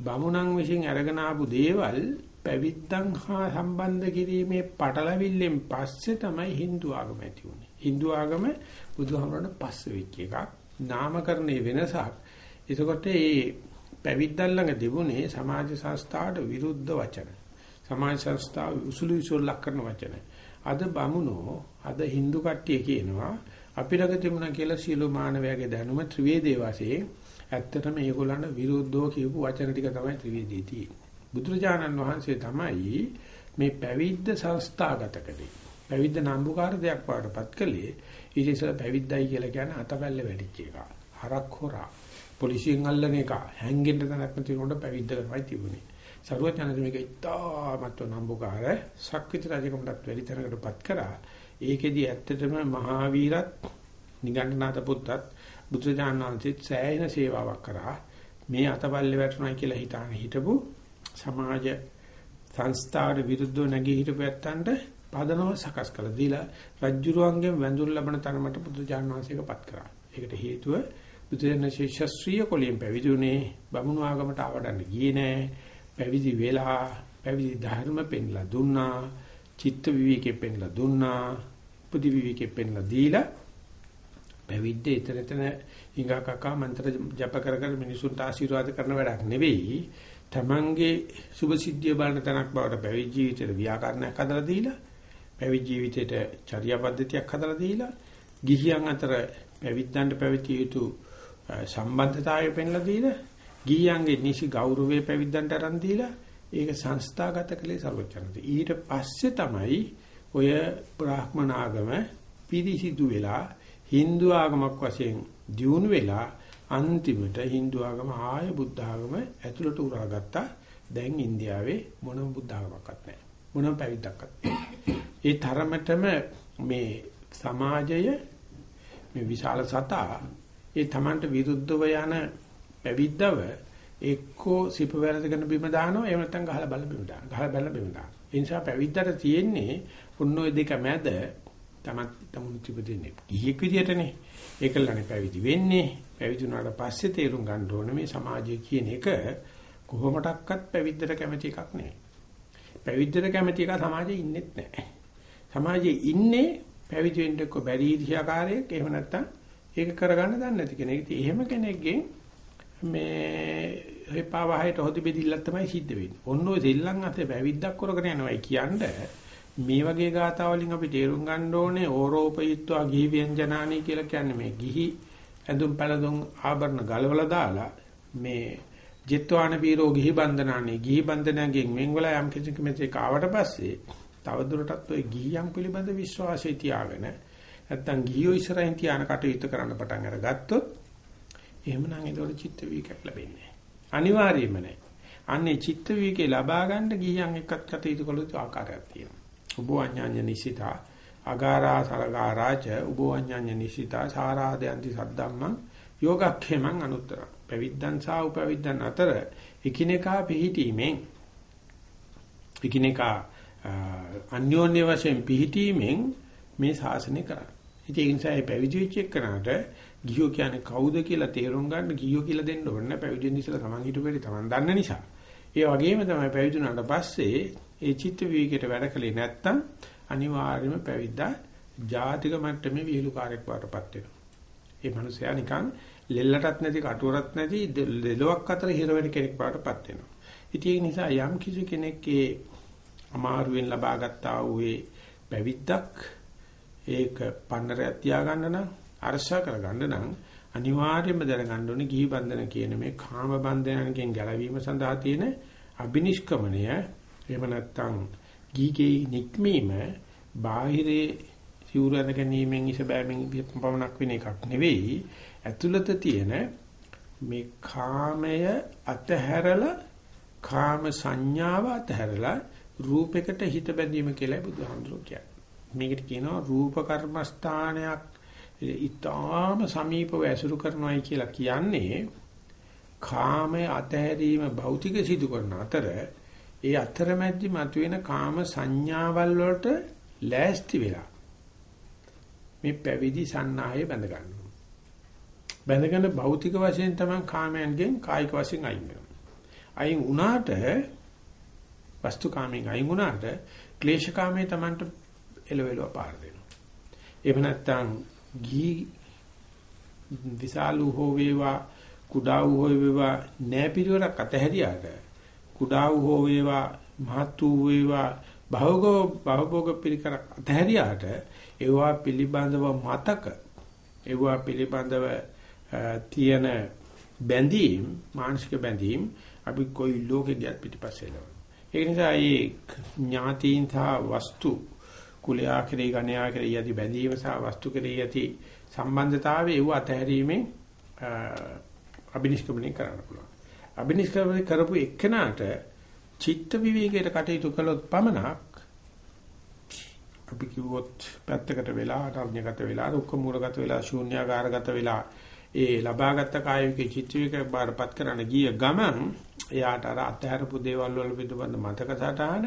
බමුණන් විසින් අරගෙන ආපු දේවල් පැවිද්දන් හා සම්බන්ධ කිරීමේ පටලවිල්ලෙන් පස්සේ තමයි Hindu ආගම ඇති වුනේ. Hindu ආගම බුදුහාමරණ පස්සේ වෙච්ච එකක්. නාමකරණේ වෙනසක්. එතකොට මේ පැවිද්දන් ළඟ තිබුණේ සමාජ සංස්ථාවට විරුද්ධ වචන. සමාජ සංස්ථාව උසුළු විසුල් ලක් කරන වචන. අද බමුණෝ අද Hindu කට්ටිය කියනවා අපි ළඟ තිබුණා කියලා සියලු මානවයාගේ දැනුම ත්‍රිවේදේ වාසේ ඇත්තටම මේගොල්ලන්ට විරුද්ධව කියපු වචන ටික තමයි ත්‍රිවේදී තියෙන්නේ. බුදුරජාණන් වහන්සේ තමයි මේ පැවිද්ද සංස්ථාගත කළේ. පැවිද්ද නම්බුකාර දෙයක් වඩපත් කළේ ඊට ඉස්සෙල්ලා පැවිද්දයි කියලා කියන්නේ අතපැල්ල වැඩිච්ච එක. හරක් හොරා. පොලිසියෙන් අල්ලන එක. හැංගෙන්න තැනක් නැති උනොත් පැවිද්ද කරමයි තිබුණේ. සරුවචනද මේක ඉතාමත් නම්බුකාර ශක්විත රජකමටත් වැඩි තැනකටපත් කරා. ඒකෙදි ඇත්තටම මහාවීරත් නිගණ්ඨනාත පුත්තත් බුදුරජාණන් වහන්සේ සෑහෙන සේවාවක් කරා. මේ අතපල්ලේ වැටුණා කියලා හිතාන හිටපු සමාජ සංස්ථාවට විරුද්ධව නැගී හිටපු ඇත්තන්ට පදනම සකස් කළ දීලා රජ්ජුරුවන්ගෙන් වැඳුම් ලබන තරමට බුදුජාන විශ්වාසයකපත් කරා. ඒකට හේතුව බුදුරජාණන් ශාස්ත්‍රීය කොලියෙන් පැවිදුනේ බමුණු ආගමට ආවඩන්න ගියේ නෑ. පැවිදි වෙලා පැවිදි ධර්ම පෙන්ලා දුන්නා. චිත්ත විවේකෙ පෙන්ලා දුන්නා. පුදි විවේකෙ පෙන්ලා දීලා පැවිද්ද ඊතරතන හිඟා කකා මන්ත්‍ර ජප කර කර මිනිසුන්ට ආශිර්වාද කරන වැඩක් නෙවෙයි. තමන්ගේ සුභ සිද්ධිය බලන තැනක් බවට පැවිදි ජීවිතේට ව්‍යාකරණයක් හදලා දීලා පැවිදි ජීවිතේට චර්යා පද්ධතියක් හදලා දීලා ගිහියන් අතර පැවිද්දන්ට පැවිදි යුතු සම්බන්ධතාවය පෙන්ලා දීලා ගිහියන්ගේ නිසි ගෞරවය පැවිද්දන්ට අරන් දීලා ඒක සංස්ථාගත කළේ සර්වචනදී ඊට පස්සේ තමයි ඔය බ්‍රාහ්මණ ආගම පිරිසිදු වෙලා Hindu ආගමක් වශයෙන් දියුණු වෙලා අන්තිමට Hindu ආගම ආය බුද්ධ ආගම ඇතුළට උරාගත්තා. දැන් ඉන්දියාවේ මොනම බුද්ධ ආගමක්වත් නැහැ. මොනම පැවිද්දක්වත් නැහැ. ඒ තරමටම මේ සමාජය මේ විශාල සතා ඒ Tamanට විරුද්ධව යන පැවිද්දව එක්කෝ සිප වැරදගෙන බිම දානවා එහෙම නැත්නම් ගහලා බල බිම දානවා ගහලා බැලලා බිම දානවා ඒ නිසා පැවිද්දට තියෙන්නේ උන් ඔය දෙක මැද තමත් තමුණු තිබෙන්නේ ගිහියෙක් විදියටනේ. ඒකලනේ පැවිදි වෙන්නේ. පැවිදි වුණාට පස්සේ තේරුම් ගන්න ඕනේ මේ සමාජය කියන එක කොහොමඩක්වත් පැවිද්දට කැමති එකක් නෙවෙයි. පැවිද්දට කැමති එක සමාජයේ ඉන්නෙත් නැහැ. සමාජයේ ඉන්නේ පැවිදි වෙන්න එක්ක බැරි ඉතිහාකාරයක් එහෙම නැත්නම් ඒක කරගන්න දන්නේ නැති කෙනෙක්. ඉතින් එහෙම කෙනෙක්ගෙන් මේ හේපා වහයට හොදි බෙදිල්ලක් තමයි සිද්ධ වෙන්නේ. ඔන්න ඔය දෙල්ලන් අතේ පැවිද්දක් කරගෙන යනවායි කියන්නේ මේ වගේ ගාථා වලින් අපි තේරුම් ගන්න ඕනේ ඕරෝපයීත්වා ගිහි ව්‍යංජනානි කියලා කියන්නේ මේ ගිහි ඇඳුම් පැළඳුම් ආභරණ ගලවලා දාලා මේ ජිත්වාන පීරෝ ගිහි බන්ධනානි ගිහි බන්ධනයෙන් වෙන්වල යම් කිසි කෙනෙක් ආවට පස්සේ තවදුරටත් ওই ගිහියන් පිළිබඳ විශ්වාසය තියාගෙන නැත්තම් ගිහියෝ ඉස්සරහින් තියාන කටයුතු කරන්න පටන් අරගත්තොත් එහෙමනම් ඒතකොට චිත්ත වීකයක් ලැබෙන්නේ අනිවාර්යයෙන්ම නැහැ. අන්නේ චිත්ත වීකේ ලබා ගන්න ගිහියන් එක්කත් කටයුතු කළොත් ආකාරයක් තියෙනවා. උභවඥාඤ්ඤ නිසිතා අගාරා සරගාරාච උභවඥාඤ්ඤ නිසිතා සාරාදයන්ති සද්දම්මං යෝගක්ඛේමං අනුත්තර. පැවිද්දන් සහ උපවිද්දන් අතර එකිනෙකා පිහිටීමෙන් එකිනෙකා අන්‍යෝන්‍ය වශයෙන් පිහිටීමෙන් මේ ශාසනය කරන්නේ. ඉතින් ඒ නිසා මේ පැවිදි වෙච්ච එක්කනට ගියෝ කියන්නේ කවුද කියලා තේරුම් ගන්න ගියෝ කියලා දෙන්න ඕනේ පැවිදි වෙන්න ඉස්සලා තමන් හිටු පෙරි තමන් දන්න නිසා. ඒ වගේම තමයි පැවිදි වුණාට පස්සේ ඒ චිත්ත විවේකයට වැඩ කළේ නැත්තම් අනිවාර්යයෙන්ම පැවිද්දා ජාතික මට්ටමේ විහිළුකාරයක් වඩපත් වෙනවා. ඒ මනුස්සයා නිකන් ලෙල්ලටත් නැති කටුවරත් නැති දෙලොක් අතර හිර වෙන කෙනෙක් වඩපත් වෙනවා. ඉතින් ඒ නිසා යම් කිසි කෙනෙක්ගේ අමාරුවෙන් ලබාගත්තා වූ ඒ පැවිද්දක් ඒක පන්නරයක් තියාගන්න නම් අරසා කරගන්න නම් අනිවාර්යයෙන්ම දැනගන්න ඕනේ ගිහි බන්ධන කියන මේ කාම බන්ධනයන්ගෙන් ගැලවීම සඳහා තියෙන අබිනිෂ්ක්‍මණය එහෙම නැත්නම් ගීගේ නික්මීම බාහිරේ සිවුරන ගැනීමෙන් ඉස බෑමෙන් පවණක් වෙන එකක් නෙවෙයි ඇතුළත තියෙන මේ කාමය අතහැරලා කාම සංඥාව අතහැරලා රූපයකට හිත බැඳීම කියලා බුදුහාමුදුරුවෝ කියන්නේ. මේකට කියනවා රූප කර්මස්ථානයක් ඊටාම සමීපව ඇසුරු කරනවායි කියලා කියන්නේ කාමයේ අතහැරීම භෞතික සිදු කරන අතර ඒ අතරමැදි මතුවෙන කාම සංඥාවල් වලට ලෑස්ති වෙලා මේ පැවිදි සන්නාහය බැඳ ගන්නවා. බැඳගෙන භෞතික වශයෙන් තමයි කාමයන්ගෙන් කායික වශයෙන් අයින් වෙනවා. අයින් වුණාට වස්තු කාමයෙන් අයින් වුණාට ක්ලේශ කාමයේ Tamanට එලවෙලව පාර දෙනවා. එහෙම නැත්නම් ගී විශාලු හෝ වේවා කුඩා හෝ වේවා නෑපිරිවරක් අතහැරියාට කුඩා හෝ වේවා මහත් වූ වේවා භවගෝ භවභෝග පිළිකරක් අතහැරියාට ඒවා පිළිබඳව මතක ඒවා පිළිබඳව තියෙන බැඳීම් මානසික බැඳීම් අපි කොයි ලෝකෙ ගියත් පිටිපස්සේ ලවන ඒ නිසා මේ ඥාතීන් සහ වස්තු කුලයා කෙරෙහි ගණයා කෙරෙහි යති බැඳීම සහ වස්තු කෙරෙහි යති සම්බන්ධතාවය ඒව අතහැරීමෙන් අබිනිෂ්ක්‍මණය කරන්න පුළුවන්. අබිනිෂ්ක්‍මණය කරපු එක්කනට චිත්ත විවේකයට කටයුතු කළොත් පමණක් අපි කිව්වොත් පැත්තකට වෙලා අටර්ණ්‍යගත වෙලා රුක්ක මූලගත වෙලා ශූන්‍යාකාරගත වෙලා ඒ ලබාගත් කාය විකේ චිත්ත විවේක බාරපත් කරන්න ගිය ගමන් එයාට අර අත්හැරපු දේවල් වල පිටබඳ මතක සටහන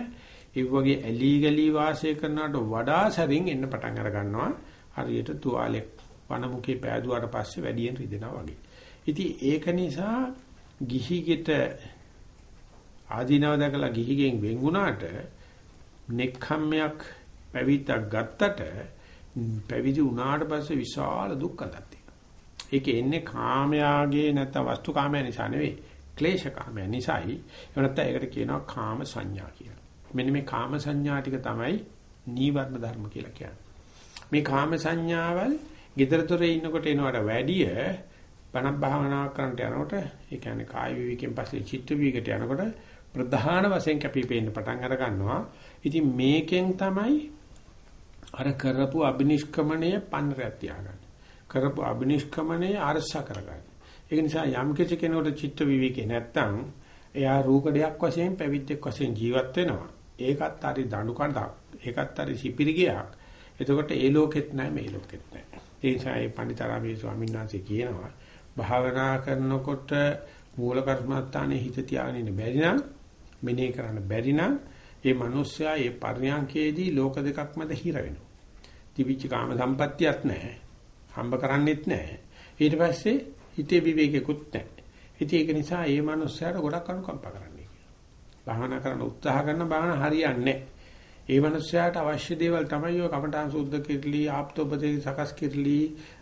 ඒ වගේ ඇලි ගලි වාසය කරනවට වඩා සැරින් එන්න පටන් අර ගන්නවා හරියට තුවාලෙක් වනමුකේ පෑදුවාට පස්සේ වැඩියෙන් රිදෙනවා වගේ. ඉතින් ඒක නිසා ගිහිගෙට ආදීනව දැකලා ගිහිගෙන් වෙන් වුණාට නෙක්ඛම්මයක් පැවිද්දක් ගත්තට පැවිදි වුණාට පස්සේ විශාල දුක්ඛයක් තියෙනවා. ඒක එන්නේ කාමයාගේ නැත්නම් වස්තු කාමයා නිසා නෙවෙයි. ක්ලේශ කාමය නිසායි එහෙම නැත්නම් ඒකට කියනවා කාම සංඥා කියලා. මෙන්න මේ කාම සංඥා ටික තමයි නීවරණ ධර්ම කියලා කියන්නේ. මේ කාම සංඥාවල් GestureDetectorේ ඉන්නකොට එනවට වැඩිය බණ භාවනා කරන්නට යනකොට ඒ කියන්නේ කාය විවිකෙන් පස්සේ චිත්ත විවිකට යනකොට ප්‍රධාන වශයෙන් කැපිපෙන්න පටන් අර ගන්නවා. ඉතින් මේකෙන් තමයි අර කරපු අබිනිෂ්ක්‍මණය පන්නරයක් තියාගන්න. කරපු අබිනිෂ්ක්‍මණය අරසා කරගන්න. ඒක නිසා යම් කිසි කෙනෙකුට චිත්ත විවේකේ නැත්තම් එයා රූකඩයක් වශයෙන් පැවිද්දෙක් වශයෙන් ජීවත් වෙනවා. ඒකත් හරි දඬු කඳක්. ඒකත් හරි සිපිරි ගයක්. එතකොට ඒ ලෝකෙත් නැහැ මේ ලෝකෙත් නැහැ. ඒ නිසා ඒ පණිතරාමේ ස්වාමීන් වහන්සේ කියනවා භාවනා කරනකොට මූල කර්මස්ථානයේ හිත තියාගෙන ඉන්න බැරි නම් මෙනෙහි කරන්න බැරි නම් ඒ මිනිස්සයා ඒ පර්යාංකයේදී ලෝක දෙකක් මැද හිර වෙනවා. තිවිච්ච කාම සම්පත්තියක් නැහැ. හම්බ කරන්නෙත් නැහැ. ඊට පස්සේ හිතේ විවේකෙකුත් නැහැ. ඉතින් ඒක නිසා ඒ මිනිස්සයාට ගොඩක් අනුකම්පා කරන්නේ කියලා. භාවනා කරන්න උත්සාහ කරන භාවනා හරියන්නේ ඒ මිනිස්සයාට අවශ්‍ය දේවල් තමයි ඔය කමඨාන් සුද්ධ කිරලි, ආප්තෝපදේ සකස් කිරලි,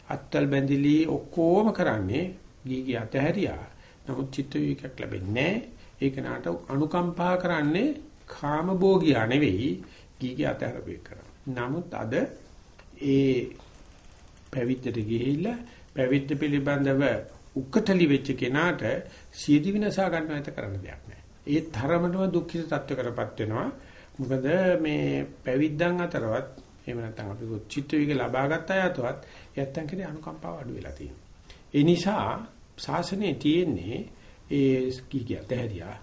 අත්තල් බැඳිලි ඔක්කොම කරන්නේ ගීගී අතහැරියා. නමුත් චිත්ත විකක් ලැබෙන්නේ ඒක නාට අනුකම්පා කරන්නේ කාම භෝගියා නෙවෙයි ගීගී අතහැරපේ කරා. නමුත් අද ඒ පැවිද්දට ගිහිල්ලා පැවිද්ද පිළිබඳව උක්කටලි වෙච්ච කෙනාට සියදි විනාශා ගන්න නැත කරන්න දෙයක් නැහැ. ඒ තරමටම දුක්ඛිත තත්වයකටපත් වෙනවා. මොකද මේ පැවිද්දන් අතරවත් එහෙම නැත්නම් අපි චිත්ත වික ලබාගත් අය අතරවත් යත්තන් කෙරේ අනුකම්පාව අඩු වෙලා තියෙනවා. ඒ නිසා ශාසනයේ තියෙන්නේ ඒ කීකිය තැහැරියා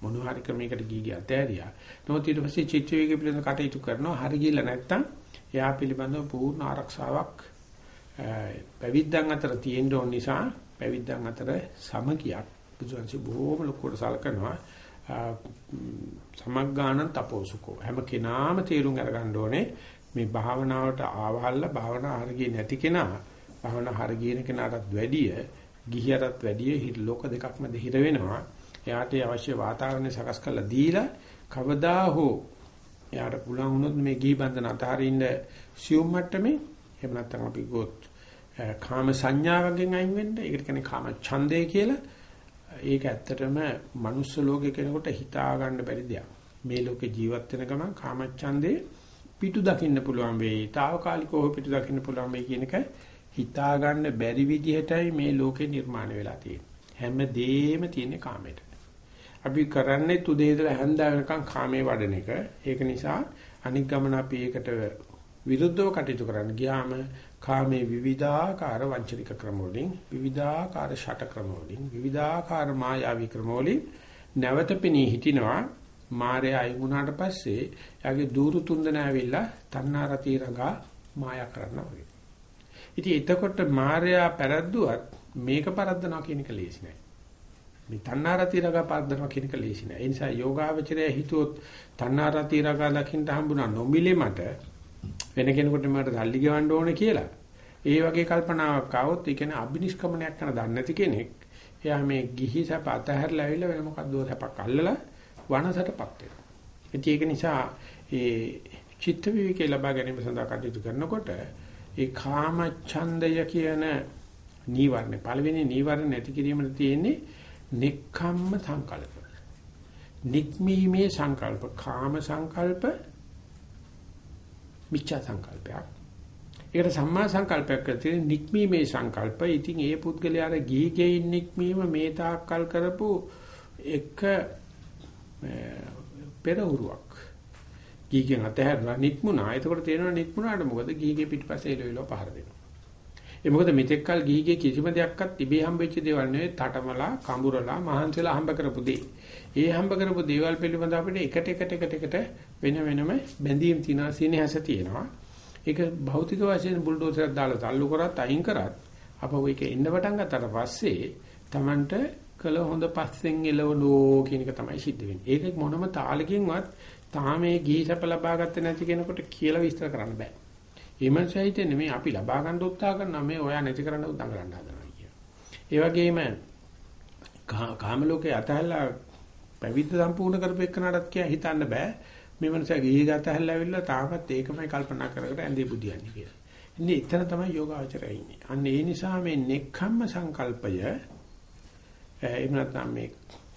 මොනවා හරි ක්‍රමයකට කීකිය තැහැරියා. නමුත් ඊට පස්සේ චිත්ත වික පිළිබඳ කටයුතු කරනවා හරි ගිල්ල නැත්නම් එයා පිළිබඳව පූර්ණ ආරක්ෂාවක් පැවිද්දන් අතර තියෙන්න ඕන නිසා පැවිද්දන් අතර සමගියක් බුදුන්සේ බොහොම ලොකුවට සලකනවා සමග්ගාණන් තපෝසුකෝ හැම කෙනාම තීරුම් අරගන්න ඕනේ මේ භාවනාවට ආවහල්ලා භාවනා හරිය නැති කෙනා භාවනා හරියන කෙනාටත් වැඩිය ගිහියටත් වැඩිය ලෝක දෙකක්ම දෙහිර වෙනවා එයාට අවශ්‍ය වාතාවරණය සකස් කරලා දීලා කවදා හෝ එයාට පුළුවන් වුණොත් මේ ගිහි බන්ධන අතහරින්න සියුම් මට්ටමේ එහෙම නැත්නම් අපි ගොත් කාම සංඥාවකින් අයින් වෙන්න. ඒකට කියන්නේ කාම ඡන්දය කියලා. ඒක ඇත්තටම මනුස්ස ලෝකේ කෙනෙකුට හිතා ගන්න බැරි දෙයක්. මේ ලෝකේ ජීවත් වෙන ගමන් කාම ඡන්දේ පිටු දකින්න පුළුවන් වෙයි. తాවකාලිකව පිටු දකින්න පුළුවන් වෙයි කියන එක හිතා ගන්න බැරි විදිහටයි මේ ලෝකේ නිර්මාණය වෙලා තියෙන්නේ. හැම දෙෙම තියෙන්නේ කාමයට. අපි කරන්නේ තුදේ ඉඳලා හැන්දා වෙනකන් කාමයේ වඩන එක. ඒක නිසා අනික් ගමන අපි ඒකට විරුද්ධව කටයුතු කරන්න ගියාම කාමේ විවිධාකාර වංචනික ක්‍රම වලින් විවිධාකාර ෂට ක්‍රම වලින් විවිධාකාර මායාවී ක්‍රම වලින් නැවත පෙනී හිටිනවා මාරය අයින් වුණාට පස්සේ එයාගේ දూరు තුන්දෙනා ඇවිල්ලා තණ්හා රති රඟා මායා කරනවා වගේ. ඉතින් එතකොට මායя පෙරද්දුවත් මේක පරද්දනවා කියන එක ලේසි නෑ. මේ තණ්හාරති රගා පරද්දනවා කියන එක ලේසි නෑ. ඒ නිසා යෝගාවචරය හිතුවොත් තණ්හාරති රගා දකින්න හම්බුණා නොමිලේ මට වෙන කෙනෙකුට මට සල්ලි ගෙවන්න ඕනේ කියලා. ඒ වගේ කල්පනාවක් ආවොත් ඒ කියන්නේ අබිනිෂ්ක්‍මණයක් කරන දන්නේ නැති කෙනෙක් එයා මේ ගිහි සැප අතහැරලා ඇවිල්ලා වෙන මොකද්දෝ සැපක් අල්ලලා වනසටපත් වෙනවා. ඒක නිසා ඒ චිත්ත විවේකේ ලබා ගැනීම සඳහා කටයුතු කරනකොට ඒ කාම ඡන්දය කියන නීවරණ පළවෙනි නීවරණ නැති කිරීමට තියෙන්නේ නික්කම්ම සංකල්ප. නික්මීමේ සංකල්ප කාම සංකල්ප මිච්ඡා සංකල්පයක්. ඒකට සම්මා සංකල්පයක් තියෙන නික්මීමේ සංකල්ප. ඉතින් ඒ පුද්ගලයාට ගිහි ගෙයින් නික්මීම මේ තාක්කල් කරපු එක පෙරහුරුවක්. ගිහිගෙන් අතහැරලා නික්මුණා. එතකොට තේරෙනවා නික්මුණාට මොකද ගිහිගේ පිටිපස්සේ එළවෙලව පහර දෙනවා. ඒ මොකද මෙතෙක් කල ගිහිගේ කිසිම දෙයක්වත් තිබේ හම්බෙච්ච දේවල් නෙවෙයි තටමලා කඹුරලා මහන්සිලා හම්බ කරපු දේ. ඒ හම්බ කරපු දේවල් පිළිබඳ අපිට එකට එකට එකට එකට වෙන වෙනම බැඳීම් තියනවා සීනහස තියෙනවා. ඒක භෞතික වශයෙන් බුල්ඩෝසරයක් දාලා තල්ලු කරත් අයින් කරත් අපෝ ඒක එන්න පටන් ගත්තට පස්සේ Tamanට කළ හොඳ පස්සෙන් එළවනෝ කියන එක තමයි සිද්ධ වෙන්නේ. ඒක මොනම තාලකින්වත් තාමේ ගීසප ලබා ගත්තේ නැති කෙනෙකුට කියලා විස්තර කරන්න බෑ. ඒ මනසයි හිතන්නේ මේ අපි ලබා ගන්න උත්සාහ කරනවා මේ ඔයා නැති කරන්න උත්සාහ කරන්න හදනවා කියන. ඒ වගේම කාම ලෝකේ අතහැරලා පැවිද්ද සම්පූර්ණ කරපෙන්නටත් කිය හිතන්න බෑ. මේ මනසා ගිහි ගත හැල්ලාවිල්ලා තාමත් ඒකමයි කල්පනා කර කර ඇඳේ බුදියන්නේ කියලා. ඉන්නේ එතන තමයි යෝගාචරය ඉන්නේ. අන්න ඒ නිසා මේ නෙක්ඛම්ම සංකල්පය Eh, එහෙම නැත්නම් මේ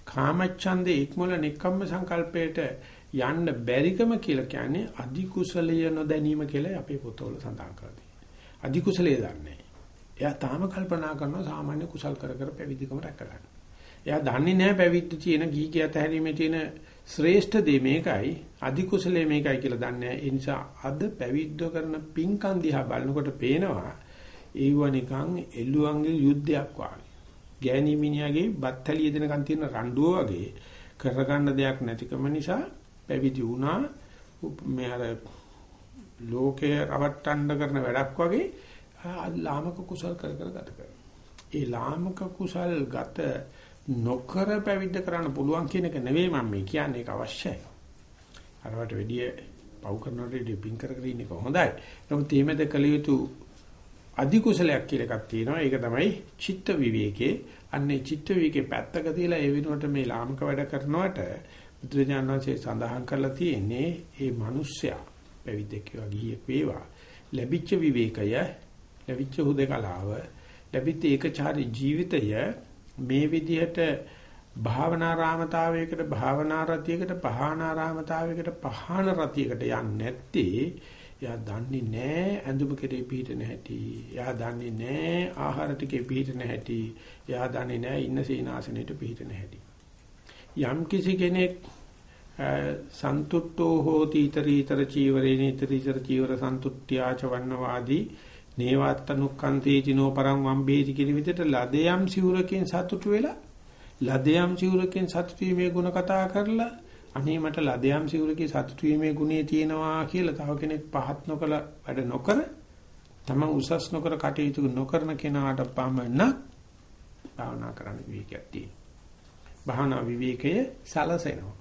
කාමච්ඡන්දේ ඉක්මොල නෙක්ඛම්ම සංකල්පයට යන්න බැරිකම කියලා කියන්නේ අධි කුසලය නොදැනීම කියලා අපේ පොතවල සඳහන් කරලා තියෙනවා. අධි කුසලයේ දන්නේ. එයා තාම කල්පනා කරනවා සාමාන්‍ය කුසල් කර කර පැවිදිකම රැක ගන්න. එයා දන්නේ නැහැ පැවිද්ද තියෙන ගිහි කියත හැරීමේ තියෙන ශ්‍රේෂ්ඨ දේ මේකයි අධි කුසලයේ මේකයි කියලා දන්නේ ඒ නිසා අද පැවිද්ද කරන පින්කම් දිහා බලනකොට පේනවා ඒව නිකන් එළුවන්ගේ යුද්ධයක් වගේ. ගෑණි මිනිහාගේ බත්තලිය දෙනකන් තියෙන රණ්ඩුව වගේ කරගන්න දෙයක් නැතිකම නිසා පැවිදි වුණා මේ අර ලෝකේ රවට්ටන්න කරන වැඩක් වගේ ලාමක කුසල් කර කර ගත කරනවා. ඒ ලාමක කුසල් ගත නොකර පැවිද්ද කරන්න පුළුවන් කියන එක නෙවෙයි මම මේ කියන්නේ ඒක අවශ්‍යයි. අරවට වැඩිය පව් කරනකොට වැඩිය පින් කර කර ඉන්න එක හොඳයි. නමුත් එහෙමද කළ යුතු අධි කුසලයක් කියලා එකක් තියෙනවා. ඒක තමයි චිත්ත විවේකේ. අන්නේ චිත්ත විවේකේ පැත්තක තියලා ඒ වෙනුවට මේ ලාමක වැඩ කරනවට බුදුරජාණන් වහන්සේ සඳහන් කරලා තියෙන්නේ මේ මිනිස්සයා පැවිද්දෙක් වේවා ගිහියෙක් වේවා ලැබිච්ච විවේකය ලැබිච්ච හුදකලාව ලැබිච්ච ඒකචාරී ජීවිතය මේ විදිහට භාවනා රාමතාවයකට භාවනා රතියකට පහානා රාමතාවයකට පහාන රතියකට යන්නේ නැත්තේ එයා දන්නේ නැහැ ඇඳුම කෙරේ පිහිටන හැටි. එයා දන්නේ නැහැ ආහාර ටිකේ පිහිටන හැටි. එයා දන්නේ නැහැ ඉන්න සීනාසනෙට පිහිටන හැටි. යම් කිසි කෙනෙක් සන්තුට්ඨෝ හෝති ඊතරීතර චීවරේන ඊතරීතර චීවර සන්තුට්ඨ්‍යාච වන්නවාදී නේවත්තනුක්ඛන්තේ චිනෝ පරම් වම්බේති කියන විදිහට ලදයම් සිවුරකින් සතුටු වෙලා ලදයම් සිවුරකින් සතුටු වීමේ ಗುಣ කතා කරලා අනේ මට ලදයම් සිවුරකේ සතුටු වීමේ ගුණේ තියෙනවා කියලා තව කෙනෙක් පහත් නොකල වැඩ නොකර තමන් උසස් නොකර කටයුතු නොකරන කෙනාට පමණ භාවනා කරන්න විවේකයක් තියෙනවා. භාවනා විවේකයේ සලසෙනවා.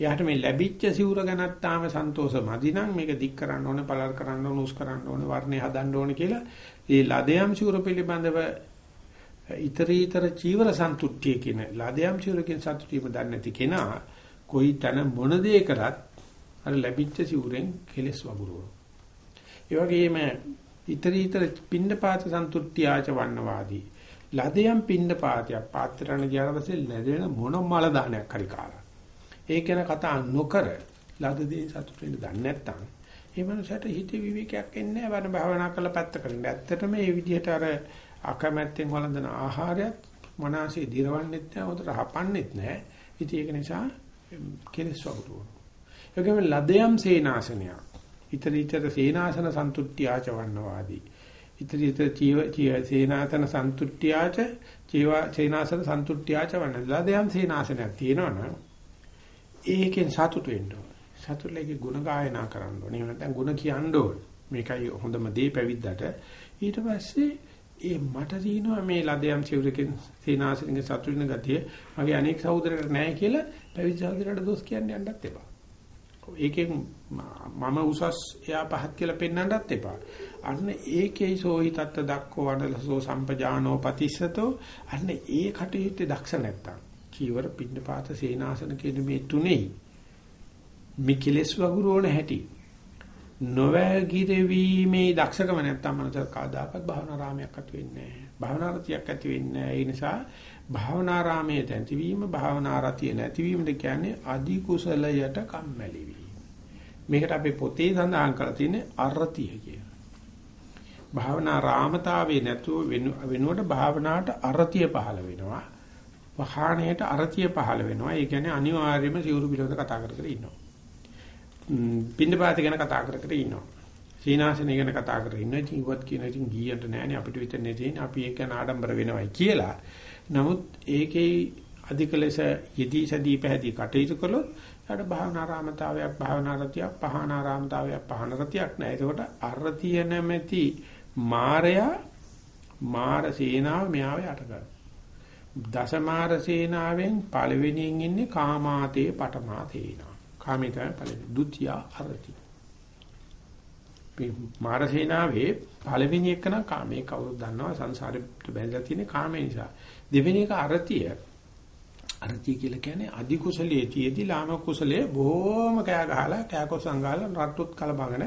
එයාට මේ ලැබිච්ච සිවුර ගැනත් තාම සන්තෝෂ මදි නම් මේක දික් කරන්න ඕනේ, පළල් කරන්න ඕනේ, උස් කරන්න ඕනේ, වර්ණේ හදන්න ඕනේ කියලා ඒ ලදයම් සිවුර පිළිබඳව ඊතරීතර චීවර සන්තුට්ඨිය කියන ලදයම් සිවුරකින් සතුටීම දන්නේ නැති කෙනා කොයි තන මොන දේ කරත් අර ලැබිච්ච සිවුරෙන් කෙලස් වගුරුවන. ඒ වගේම ඊතරීතර පින්නපාත සන්තුට්ඨිය ආච වන්නවාදී ලදයම් පින්නපාතයක් පාත්‍රණ ගියාට පස්සේ ලැබෙන මොන මල දානයක් හරි කාලා ඒක ගැන කතා නොකර ලද දේ සතුට වෙන්න දන්නේ නැත්නම් ඒ මනුස්සයාට හිතේ විවේකයක් එන්නේ නැහැ වරණ භාවනා කරලා පැත්ත කරන්න. ඇත්තටම මේ විදිහට අර අකමැත්තෙන් වළඳන ආහාරයත් මනසේ දිරවන්නෙත් නැහැ, උදට හපන්නෙත් නැහැ. ඉතින් ඒක නිසා කෙලස් වගුරුවන. ඒකම ලදයම් සේනාසනයක්. ඊතරීතර සේනාසන සන්තුට්ඨිය ආචවන්නවාදී. ඊතරීතර ජීව සේනාසන සන්තුට්ඨියාච ජීව සේනාසන සන්තුට්ඨියාච වන්න. ලදයම් සේනාසනයක් තියෙනවනම් ඒකෙන් සතුට වෙන්න ඕනේ. සතුටලගේ ಗುಣ ගායනා කරන්න ඕනේ. එහෙම නැත්නම් ಗುಣ කියන්න ඕනේ. මේකයි හොඳම දේ පැවිද්දට. ඊට පස්සේ ඒ මට තියෙනවා මේ ලදයම් සිවුරකින් සීනාසනික සතුට වෙන ගතිය මගේ අනෙක් සහෝදරයට නැහැ කියලා පැවිදි සහෝදරයට දොස් කියන්න යන්නත් එපා. ඒකෙන් මම උසස් එයා පහත් කියලා පෙන්වන්නත් එපා. අන්න ඒකේ සෝහි තත්ත දක්කෝ වඩලසෝ සම්පජානෝ පතිස්සතෝ අන්න ඒ කටයුත්තේ දක්ෂ නැත්තම් චීවර පින්නපාත සේනාසන කියන මේ තුනේ මිකිලස් වගුරෝණ හැටි නොවැගිරවීමේ දක්ෂකම නැත්තම් මනස කාදාකත් භාවනා රාමයක් ඇති වෙන්නේ නැහැ. භාවනා රතියක් ඇති වෙන්නේ නැහැ. ඒ නිසා භාවනා රාමයේ තැන්තිවීම භාවනා රතිය නැතිවීමද කියන්නේ අදි කුසලයට කම්මැලි වීම. මේකට අපේ පොතේ සඳහන් කරලා තියෙන්නේ අරතිය කියලා. භාවනා රාමතාවේ නැතුව වෙනුවට භාවනාවට අරතිය පහළ වෙනවා. වහාණයට අරතිය පහළ වෙනවා. ඒ කියන්නේ අනිවාර්යයෙන්ම සිවුරු පිළිවෙත කතා කර කර ඉන්නවා. පින්නපාත ගැන කතා කර කර ඉන්නවා. සීනාසනය ගැන කතා කර ඉන්නවා. ඉතින් ඉවත් කියන ඉතින් ගියට නෑනේ අපිට විතර නෙදීනේ අපි ඒක ගැන ආඩම්බර වෙනවයි කියලා. නමුත් ඒකේ අධික ලෙස යෙදී සැදී පැහැදී කටයුතු කළොත් ඊට භාවනා රාමතාවයක් භාවනා රතියක් පහන රාමතාවයක් පහන රතියක් නෑ. ඒකට අර්ථිය නැමැති මායя මාර සේනාව මෙයාව යට කරනවා. දසමාර සේනාවෙන් පළවෙනියෙන් ඉන්නේ කාමාතේ පඨමා තේනා. කාමේ තමයි පළවෙනි. ဒုတိ ය අර්ථි. මාර සේනාවේ පළවෙනි එක නම් කාමේ කවුරුද දන්නවා සංසාරේ බැඳලා තියෙන කාමේ නිසා. දෙවෙනි එක අරතිය. අරතිය කියලා කියන්නේ අධි කුසලයේ තියේදී ලාම කුසලයේ බොහොම කෑ ගහලා කෑකොස් සංගාලා රට්ටුත් කලබගෙන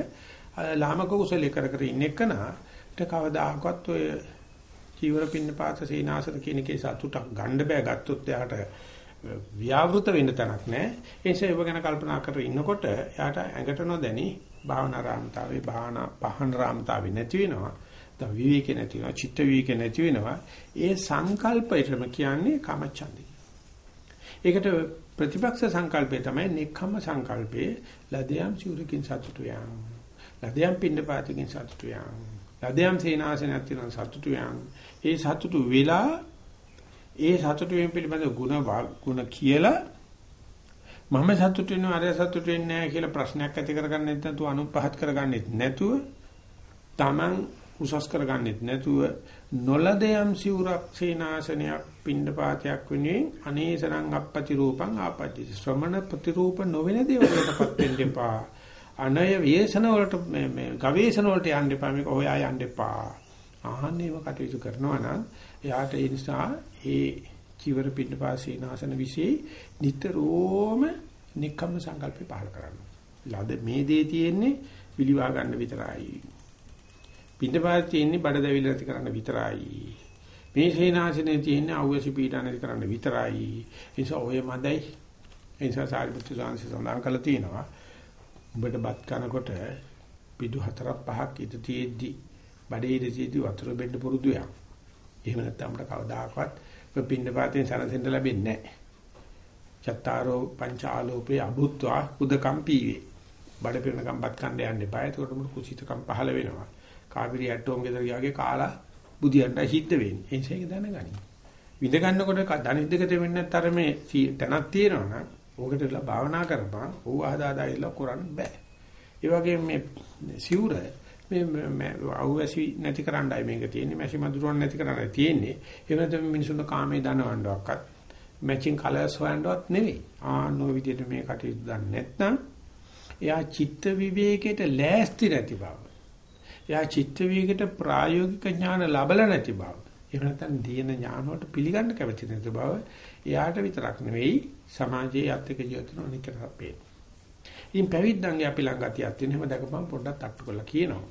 ලාමක කුසලයේ කර කර ඉන්න එකනට කවදාකවත් ඔය චීවර පින්න පාත සීනාසන කියන එකේ සතුටක් ගන්න බෑ ගත්තොත් එයාට ව්‍යාවෘත වෙන්න තැනක් නැහැ. ඒ නිසා ඒව ගැන කල්පනා කර ඉන්නකොට එයාට ඇඟට නොදැනි භාවනා රාමතාවේ භාවනා පහන රාමතාවේ නැති වෙනවා. දැන් විවේකේ නැති වෙනවා, චිත්ත විවේකේ නැති වෙනවා. ඒ සංකල්පයටම කියන්නේ කාමච්ඡන්දේ. ඒකට ප්‍රතිපක්ෂ සංකල්පය තමයි නික්කම්ම සංකල්පේ ලදයම් චූරකින් සතුටු යාම. ලදයම් පින්නපාතකින් සතුටු යාම. ලදයම් සේනාසනයක් තියෙන සතුටු යාම. ඒ සතුටු වෙලා ඒ සතුටු වීම පිළිබඳ ಗುಣ ಗುಣ කියලා මම සතුට වෙනවා අර සතුට වෙන්නේ නැහැ කියලා ප්‍රශ්නයක් ඇති කරගන්නෙත් නැතුව අනුපහත් කරගන්නෙත් නැතුව Taman උසස් කරගන්නෙත් නැතුව නොලදයම් සිවුරක් සේනාසනයක් පින්ඩපාතයක් වෙනුවෙන් අනේසරං අපපති රූපං ආපජ්ජි ශ්‍රමණ ප්‍රතිරූප නොවන දේවලටපත් වෙන්න එපා අනය වේසන වලට මේ ගවේෂණ වලට යන්න එපා මේක හොයා යන්න එපා ආහන්නේම කටයුතු කරනවා නම් එයාට ඒ නිසා ඒ චීවර පින්නපාසීනාසන વિશે නිතරම නික්කම් සංකල්පේ පහල කරනවා. ලද මේ දේ තියෙන්නේ විලිවා ගන්න විතරයි. පින්නපාත තියෙන්නේ බඩ දැවිලි නැති කරන්න විතරයි. මේ සේනාසනේ තියෙන්නේ අවශ්‍ය පීඩන නැති කරන්න විතරයි. ඒ නිසා ඔය මදයි. ඒ නිසා සාරිපුත්‍ර සාංශ සඳහන් කළා තියෙනවා. උඹට බත් කනකොට පිටු හතරක් පහක් ඉද තියෙද්දි බඩේ ඉද තියෙද්දි වතුර බෙන්න පුරුදු යක්. එහෙම නැත්නම් අපිට කවදාකවත් පින්න පාතෙන් සනසෙන්න ලැබෙන්නේ නැහැ. චත්තාරෝ පංචාලෝපේ අභුත්වා උදකම් පීවේ. බඩ පිරණකම් බත් කන්න යන්න එපා. ඒකට මුළු කුසිතකම් පහළ වෙනවා. කාපිරි ඇටෝම් ගෙදර ගියාගේ කාලා බුදියන්ට හිට වෙන්නේ. ඒ නිසා ඒක දැනගනි. විඳ ගන්නකොට ධනිද්දක දෙවෙන්නේ නැත්නම් අර මේ තැනක් තියෙනවා නම් ඕකට වෙලා භාවනා කරපන්. ඕව ආදාදා ඉල්ල කරන්න බෑ. ඒ වගේම මේ සිවුර මේ අවැසි නැති කරන්නයි මේක තියෙන්නේ. මැසි මදුරුවන් නැති කරන්නයි තියෙන්නේ. ඒ වෙනතම මිනිසුන්ගේ කාමයේ දනවන්නවක්වත් මැචින් කලර්ස් හොයන්නවත් නෙවෙයි. ආනෝ විදිහට මේ කටයුතු දන්නේ නැත්නම් එයා චිත්ත විවේකයට ලෑස්ති නැති බව. එයා චිත්ත විවේකයට ප්‍රායෝගික ඥාන ලැබලා නැති බව. එහෙම නැත්නම් දින ඥාන වලට පිළිගන්න කැමති නැති බව. එයාට විතරක් නෙවෙයි සමාජයේ යත් එක ජීවිතන අනිකට අපේ. ඉතින් පැවිද්දන්ගේ අපි ළඟ ගතියක් තියෙන හැම දැකපම් පොඩ්ඩක් අට්ටු කරලා කියනවා.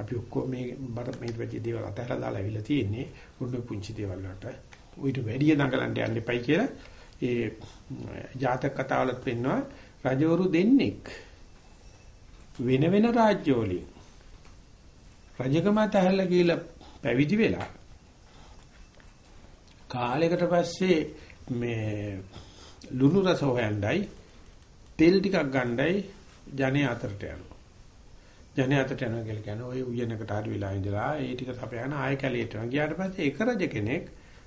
අපි ඔක්කොම මේ බර මේ වැඩි දේවල් අතහැරලා දාලා අවිල්ල තියෙන්නේ උඩ පුංචි දේවල් වලට. ඌට වැඩි දඟලන්න යන්න එපයි කියලා ඒ ජාතක කතාවලත් පෙන්නවා රජවරු දෙන්නෙක් වෙන වෙන රාජ්‍යවලින් රජකම අතහැරලා කියලා පැවිදි වෙලා කාලයකට පස්සේ මේ ලුණු රස හොයන්නයි තෙල් ටිකක් ගණ්ඩයි ජනේ අතරට යනවා. ජනේ අතරට යනවා කියලා කියන්නේ ওই උයනකට හරි වෙලා ඉඳලා ඒ ටික සපයන ආය කැලියට යනවා. ගියාට පස්සේ එක රජ කෙනෙක්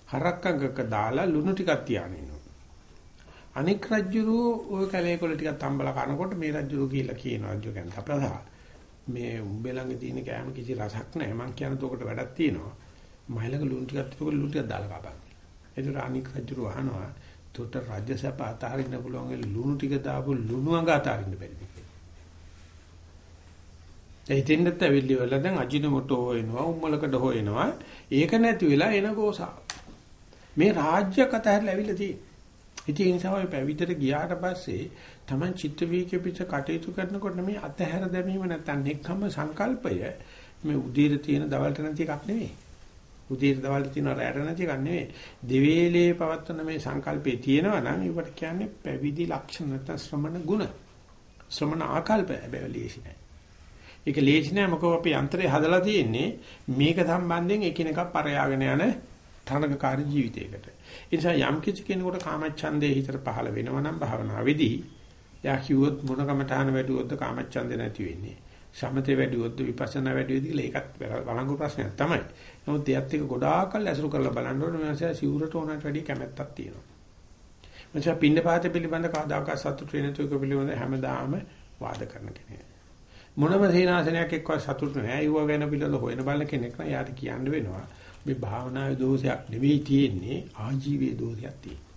හරක් අඟක දාලා ලුණු ටිකක් තියාගෙන ඉන්නවා. අනික් රජුරු ওই කැලේ කොළ ටිකක් තම්බලා කනකොට මේ රජුරු කියලා කියනවා රජු කියන්නේ අපරසා. මේ උඹේ ළඟ තියෙන කෑම කිසි රසක් නැහැ. මං කියන තෝකට වැඩක් තියෙනවා. මයිලක ලුණු ටිකක් තිබුණ ලුණු ටිකක් දාලා කපන්න. ඒතර අනික් රජුරු අහනවා තොට රාජ්‍ය සැප අතාරින්න පුළුවන් ලුණු ටික දාපු ලුණු අඟ අතාරින්න බැරිද කියලා. ඒ හිතෙන්නත් ඇවිල්ලි වල දැන් අජිනමොටෝ හොයනවා උම්මලකට හොයනවා ඒක නැති වෙලා එන ගෝසා. මේ රාජ්‍ය කතාහැරලා ඇවිල්ලා තියෙන්නේ. ඉතින් ඒ නිසා ඔය පැවිද්දට ගියාට පස්සේ Taman චිත්ත වීකේ පිට කටයුතු කරනකොට මේ අතහැර දැමීම නැත්තම් නෙක්ඛම්ම සංකල්පය මේ උදේට තියෙන දවල්ට නැති එකක් නෙවෙයි. උදේට දවල්ට තියෙන රැට නැති එකක් නෙවෙයි. දෙවේලේ පවත්වන මේ සංකල්පේ තියෙනවා නම් ඒකට කියන්නේ පැවිදි ලක්ෂණ නැත්නම් ශ්‍රමණ ගුණ. ශ්‍රමණ ආකල්ප හැබැයි ලේසි නෑ. ඒක ලේසි නෑ මොකද අපි යන්ත්‍රය හදලා තියෙන්නේ මේක සම්බන්ධයෙන් එකිනෙකක් පරයාගෙන යන තනකකාරී ජීවිතයකට. ඒ නිසා යම් කිසි කෙනෙකුට කාමච්ඡන්දේ හිතට පහළ වෙනවා නම් භාවනාවේදී යා කිව්වොත් මොන කමඨාන වැඩුවොත්ද කාමච්ඡන්දේ නැති වෙන්නේ. සමතේ වැඩිවොත් විපස්සනා වැඩිවොත් කියලා ඒකත් වළංගු ප්‍රශ්නයක් තමයි. නමුත් එයත් එක ගොඩාක්කල් ඇසුරු කරලා බලන්න ඕනේ මනස සිවුරට ඕනට වැඩි කැමැත්තක් තියෙනවා. මනස පින්නපාත පිළිබඳ කවදාකවත් සතුට වෙන තුක පිළිබඳ හැමදාම වාද කරන කෙනෙක්. මොනම සේනාසනයක් එක්ක සතුට නැහැ. ඒව ගැන පිළිබඳ හොයන බලන කෙනෙක් නම් යාට කියන්න වෙනවා. මේ භාවනාවේ දෝෂයක් නෙවෙයි තියෙන්නේ ආජීවයේ දෝෂයක් තියෙන්නේ.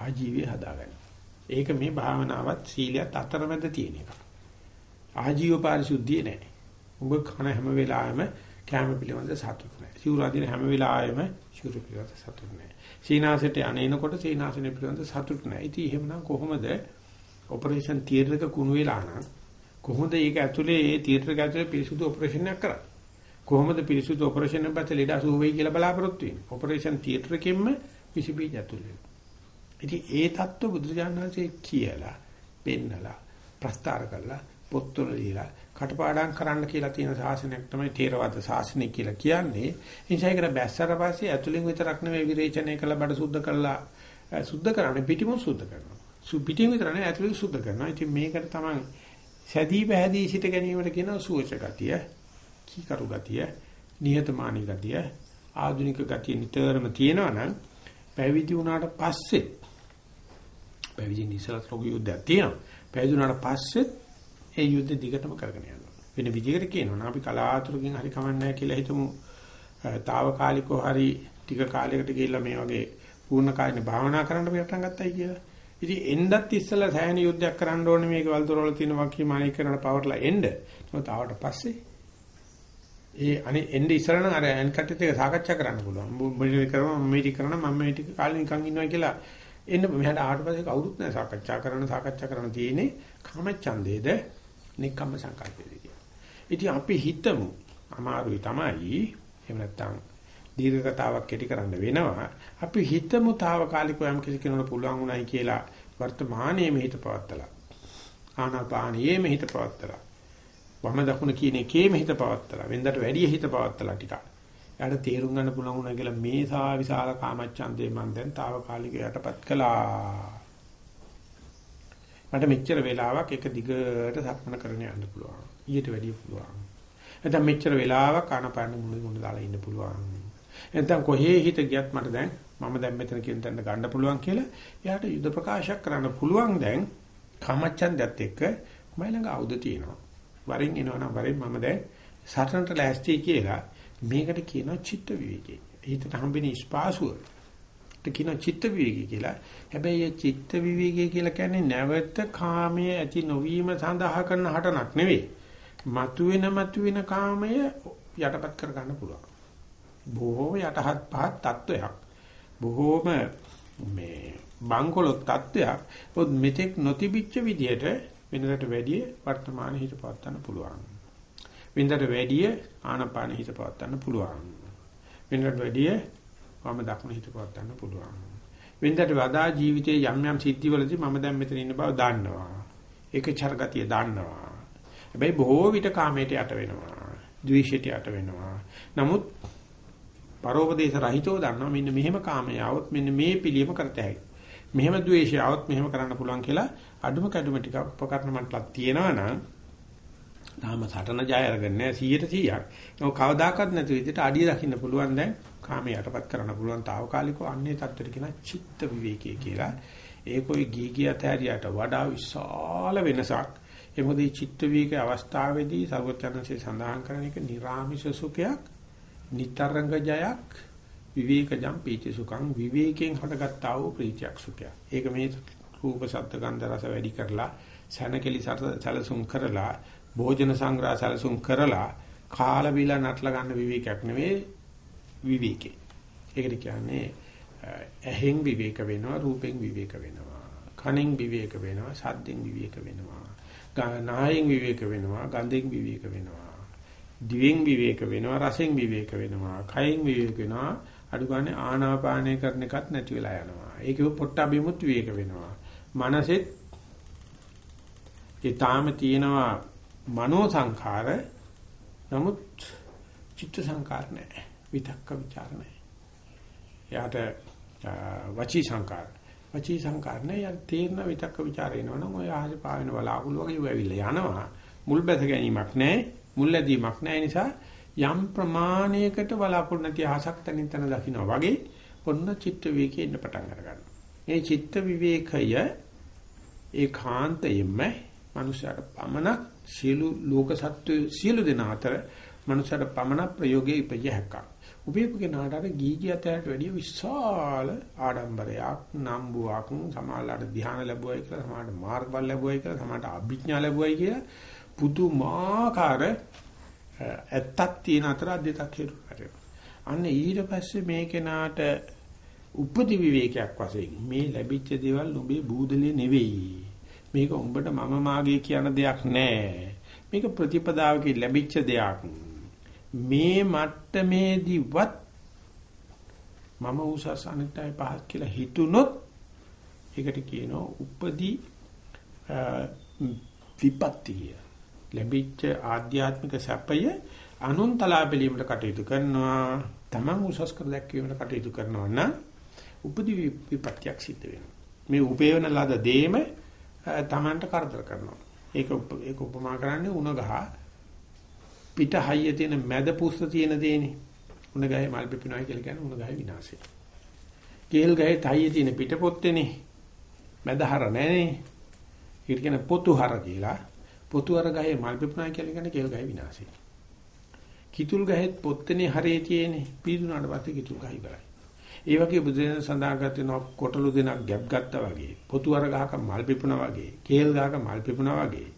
ආජීවයේ හදාගන්න. ඒක මේ භාවනාවත් සීලියත් අතරමැද තියෙන එකක්. ආජීව පාරිශුද්ධිය නැහැ. උඹ කන හැම වෙලාවෙම කැම පිළිබඳ සතුට නැහැ. සිවුර අදින හැම වෙලාවෙම සිවුර පිළිබඳ සතුට නැහැ. සීනාසයට අනේනකොට සීනාසනේ පිළිබඳ සතුට නැහැ. ඉතින් එහෙමනම් කොහොමද ඔපරේෂන් තියටර් එක කුණු වෙලා නම් කොහොමද ඒක ඇතුලේ ඒ තියටර් එක ඇතුලේ පිරිසුදු ඔපරේෂන් එකක් කරන්නේ? කොහොමද පිරිසුදු ඔපරේෂන් එකක් පැත්තේ ලෙඩ අසුව වෙයි කියලා බලාපොරොත්තු වෙන්නේ? ඔපරේෂන් තියටර් එකෙන්ම විස බීජ ඇතුලේ. ඉතින් ඒ தত্ত্ব බුදුරජාණන් වහන්සේ කියලා පෙන්නලා ප්‍රස්තාර කළා පොත්වල දීලා කටපාඩම් කරන්න කියලා තියෙන ශාසනයක් තමයි ථේරවාද ශාසනය කියලා කියන්නේ. එනිසා ඒකට බැස්සට පස්සේ ඇතුළෙන් විතරක් නෙමෙයි විරේචනය කළා බඩ සුද්ධ කළා සුද්ධ කරන්නේ පිටිමුත් සුද්ධ කරනවා. සු පිටින් විතර නෙවෙයි ඇතුළෙන් සුද්ධ කරනවා. ඉතින් මේකට තමයි සැදී පැහැදී සිට ගැනීමට කියන සුවච ගතිය, කීකරු ගතිය, නිහතමානී ගතිය, ආධුනික ගතිය නිතරම තියෙනවා නම් පැවිදි වුණාට පස්සේ පැවිදි ඉස්සලත් ලොකු යුද්ධයක් තියෙනවා. පැවිදුනාට පස්සෙත් ඒ යුද්ධ දිගටම කරගෙන යනවා. වෙන විදිහකට කියනවා අපි කලාතුරකින් හරි කමන්නේ කියලා හිතමු. తాවකාලිකව හරි ටික කාලයකට ගිහිල්ලා මේ වගේ පූර්ණ කායින භාවනා කරන්න පටන් ගත්තයි කියලා. ඉතින් එන්නත් ඉස්සලා සෑහෙන යුද්ධයක් කරන්න ඕනේ මේක වල්දොරවල තියෙන වකී මානික කරන පවර්ලා එන්න. මොකද ආවට පස්සේ ඒ අනේ එන්නේ ඉස්සලා නම් අර ඇන් කට්ටියත් එක සාකච්ඡා කරන්න පුළුවන්. මොනිටර් කරනවා මම මේටි කරනවා මම මේ ටික කාලේ නිකන් ඉන්නවා කියලා එන්න මෙහාට ආවට පස්සේ කවුරුත් නැහැ සාකච්ඡා කරන්න සාකච්ඡා කරන්න තියෙන්නේ කාමච්ඡන්දේද නික්කම්ම සංකල්පයේද කියලා. ඉතින් අපි හිතමු අමාරුයි තමයි එහෙම නැත්නම් දීර්ඝ කතාවක් කෙටි කරන්න වෙනවා. අපි හිතමු తాවකාලිකව යම් කිසි කෙනෙකුට පුළුවන් උනායි කියලා වර්තමානයේ මෙහිත පවත්තලා. ආනාපානයේ මෙහිත පවත්තලා. වම දකුණ කියන එකේ මෙහිත පවත්තලා. වෙන්දට වැඩි හිත පවත්තලා ටිකක්. එයාට තේරුම් ගන්න පුළුවන් උනා කියලා මේ සා විශාල කාමච්ඡන්දේ මම දැන් తాවකාලික යටපත් කළා. මට මෙච්චර වෙලාවක් එක දිගට සක්මන කරගෙන යන්න පුළුවන්. ඊට වැඩිය පුළුවන්. නැත්නම් මෙච්චර වෙලාවක් ආනපාන මුල මුල දාලා ඉන්න පුළුවන්. නැත්නම් කොහේ හිත ගියත් මට දැන් මම දැන් මෙතන කියන තැනට ගන්න පුළුවන් කියලා එයාට යුද ප්‍රකාශයක් කරන්න පුළුවන් දැන් කාමච්ඡන්දයත් එක්ක මයි ළඟ ආයුධ තියෙනවා. වරින් එනවනම් වරින් මම දැන් සටනට ලෑස්ති කියලා මේකට කියනවා චිත්ත විවේකය. හිතට හම්බෙන ස්පාසුව. ඒකට කියනවා චිත්ත විවේකය කියලා. හැබැයි මේ චිත්ත විවේකය කියලා කියන්නේ නැවත කාමයේ ඇති නොවීම සඳහා කරන හටනක් නෙවෙයි. මතුවෙන මතුවෙන කාමය යටපත් කර ගන්න පුළුවන්. බොහෝ යටහත් පහත් තත්වයක්. බොහෝම මේ බංකොලොත් තත්වයක්. පොත් මෙතෙක් නොතිබිච්ච විදියට වෙනදට වැඩිය වර්තමාන හිත පවත්වන්න පුළුවන්. වින්දට වැඩිය ආනාපාන හිත පවත්වන්න පුළුවන්. වින්දට වැඩිය වම දකුණ හිත පවත්වන්න පුළුවන්. වින්දට වඩා ජීවිතයේ යම් යම් සිද්ධිවලදී මම දැන් මෙතන ඉන්න බව දන්නවා. ඒක චර්ගතිය දන්නවා. හැබැයි බොහෝ විට කාමයට යට වෙනවා. ද්වේෂයට යට වෙනවා. නමුත් පරෝපදේශ රහිතව දන්නවා මෙන්න මෙහෙම කාමය આવොත් මෙන්න මේ පිළියම කරත හැකියි. මෙහෙම ද්වේෂය આવොත් මෙහෙම කරන්න පුළුවන් කියලා අඩුම කැඩුම ටික උපකරණ මට්ටලක් තියෙනවා නම් තාම සටන ජය අරගෙන නැහැ 100ට 100ක්. ඒක කවදාකවත් නැති විදිහට අඩිය දකින්න පුළුවන් දැන් කාමයේ යටපත් කරන්න පුළුවන් తాවකාලිකව අන්නේ தත්තර කියන චිත්ත විවේකයේ කියලා. ඒකෝයි ගීගියත හැරියට වඩා විශාල වෙනසක් ඒ මොකද මේ චිත්ත වේග අවස්ථාවේදී සර්වඥාන්සේ සඳහන් කරන එක නිර්ාමිෂ සුඛයක්, නිතරංග ජයක්, විවේකජම් පීති සුඛං විවේකයෙන් හටගත්තා වූ ප්‍රීතියක් සුඛයක්. ඒක මේ රූප ශබ්ද ගන්ධ රස වැඩි කරලා සනකෙලි සැලසුම් කරලා භෝජන සංග්‍රහ සැලසුම් කරලා කාල බිල නටලා ගන්න විවේකයක් නෙවෙයි විවේකේ. ඒකට කියන්නේ ඇහෙන් විවේක වෙනවා රූපෙන් විවේක වෙනවා කනෙන් විවේක වෙනවා සද්දෙන් විවේක වෙනවා නායෙන් විවේක වෙනවා, ගන්ධයෙන් විවේක වෙනවා. දිවෙන් විවේක වෙනවා, රසෙන් විවේක වෙනවා, කයෙන් විවේක වෙනවා. අඩු ගන්න ආනාපානය කරන එකත් නැති වෙලා යනවා. ඒකෙව පොට්ටබිමුත් විවේක වෙනවා. මනසෙත් ඒ තාම තියෙනවා මනෝ සංඛාර නමුත් චිත්ත සංඛාර නැහැ. විතක්ක ਵਿਚාර නැහැ. යාට වචී සංඛාර. වචී සංඛාර නැහැ. යා තේරන විතක්ක ਵਿਚාර එනවනම් ඔය ආහාර පාවෙන බලාකුළු වගේ වෙවිලා යනවා. මුල් බැස ගැනීමක් නැහැ. මුල් ලැබීමක් නැහැ නිසා යම් ප්‍රමාණයකට බලාපොරොත්තු නැති ආසක් තනින් තන දකින්නවා වගේ ඔන්න චිත්ත විවේකයේ ඉන්න පටන් ගන්නවා. මේ චිත්ත විවේකය ඒකාන්තයෙන්ම මනුෂයාට පමණක් සියලු ලෝක සත්‍ය සියලු දෙනා අතර මනුෂ්‍යයට පමණක් ප්‍රයෝගයේ ඉපජ හැක්කක් උපේපගේ නාටට ගීගී අතයට වැඩිය විශාල ආඩම්බරයක් නම්බුවක් සමාලලට ධ්‍යාන ලැබුවයි කියලා සමාලට මාර්ගඵල ලැබුවයි කියලා සමාලට අභිඥා ලැබුවයි කියලා පුදුමාකාර ඇත්තක් තියෙන අතර අධ්‍යතක් හේතුකාරය. අන්න ඊට පස්සේ මේ කෙනාට උපදි විවේකයක් වශයෙන් මේ ලැබිච්ච දේවල් උඹේ බූදලේ නෙවෙයි. මේක උඹට මම මාගේ කියන දෙයක් නෑ. මේක ප්‍රතිපදාවකින් ලැබිච්ච දෙයක්. මේ මට්ටමේදීවත් මම උසස් අනිත්‍යයි පහත් කියලා හිතුනොත් ඒකට කියනවා උපදී විපත්තිය ලැබිච්ච ආධ්‍යාත්මික සැපය අනුන්තලා බැලීමට කටයුතු කරනවා තමන් උසස් කර දැක්වීමට කටයුතු කරනවා නම් උපදී විපත්තියක් සිද්ධ වෙනවා මේ උපේවන ලද දේම තමන්ට කරදර කරනවා ඒක ඒක උපමා කරන්නේ උණ ගහ පිට හයිය තියෙන මැද පුස්ත තියෙන දේනේ. උණ ගහේ මල් පිපිනවා කියලා කියන්නේ උණ ගහේ විනාශය. කේල් ගහේ තයියේ තියෙන පිට පොත්තේනේ. මැදහර නැනේ. ඒකට කියන පොතුහර කියලා. පොතුහර ගහේ මල් පිපුණා කියලා කියන්නේ කේල් ගහේ විනාශය. කිතුල් ගහෙත් පොත්තනේ හරේ තියෙන්නේ. පීදුනාට පස්සේ කිතුල් ගහ ඉවරයි. ඒ වගේ බුදුදෙන සඳහන් කරන කොටලු දෙනක් ගැප් ගත්තා වගේ, පොතුහර ගහක මල් පිපුණා වගේ, කේල් ගහක මල් පිපුණා වගේ.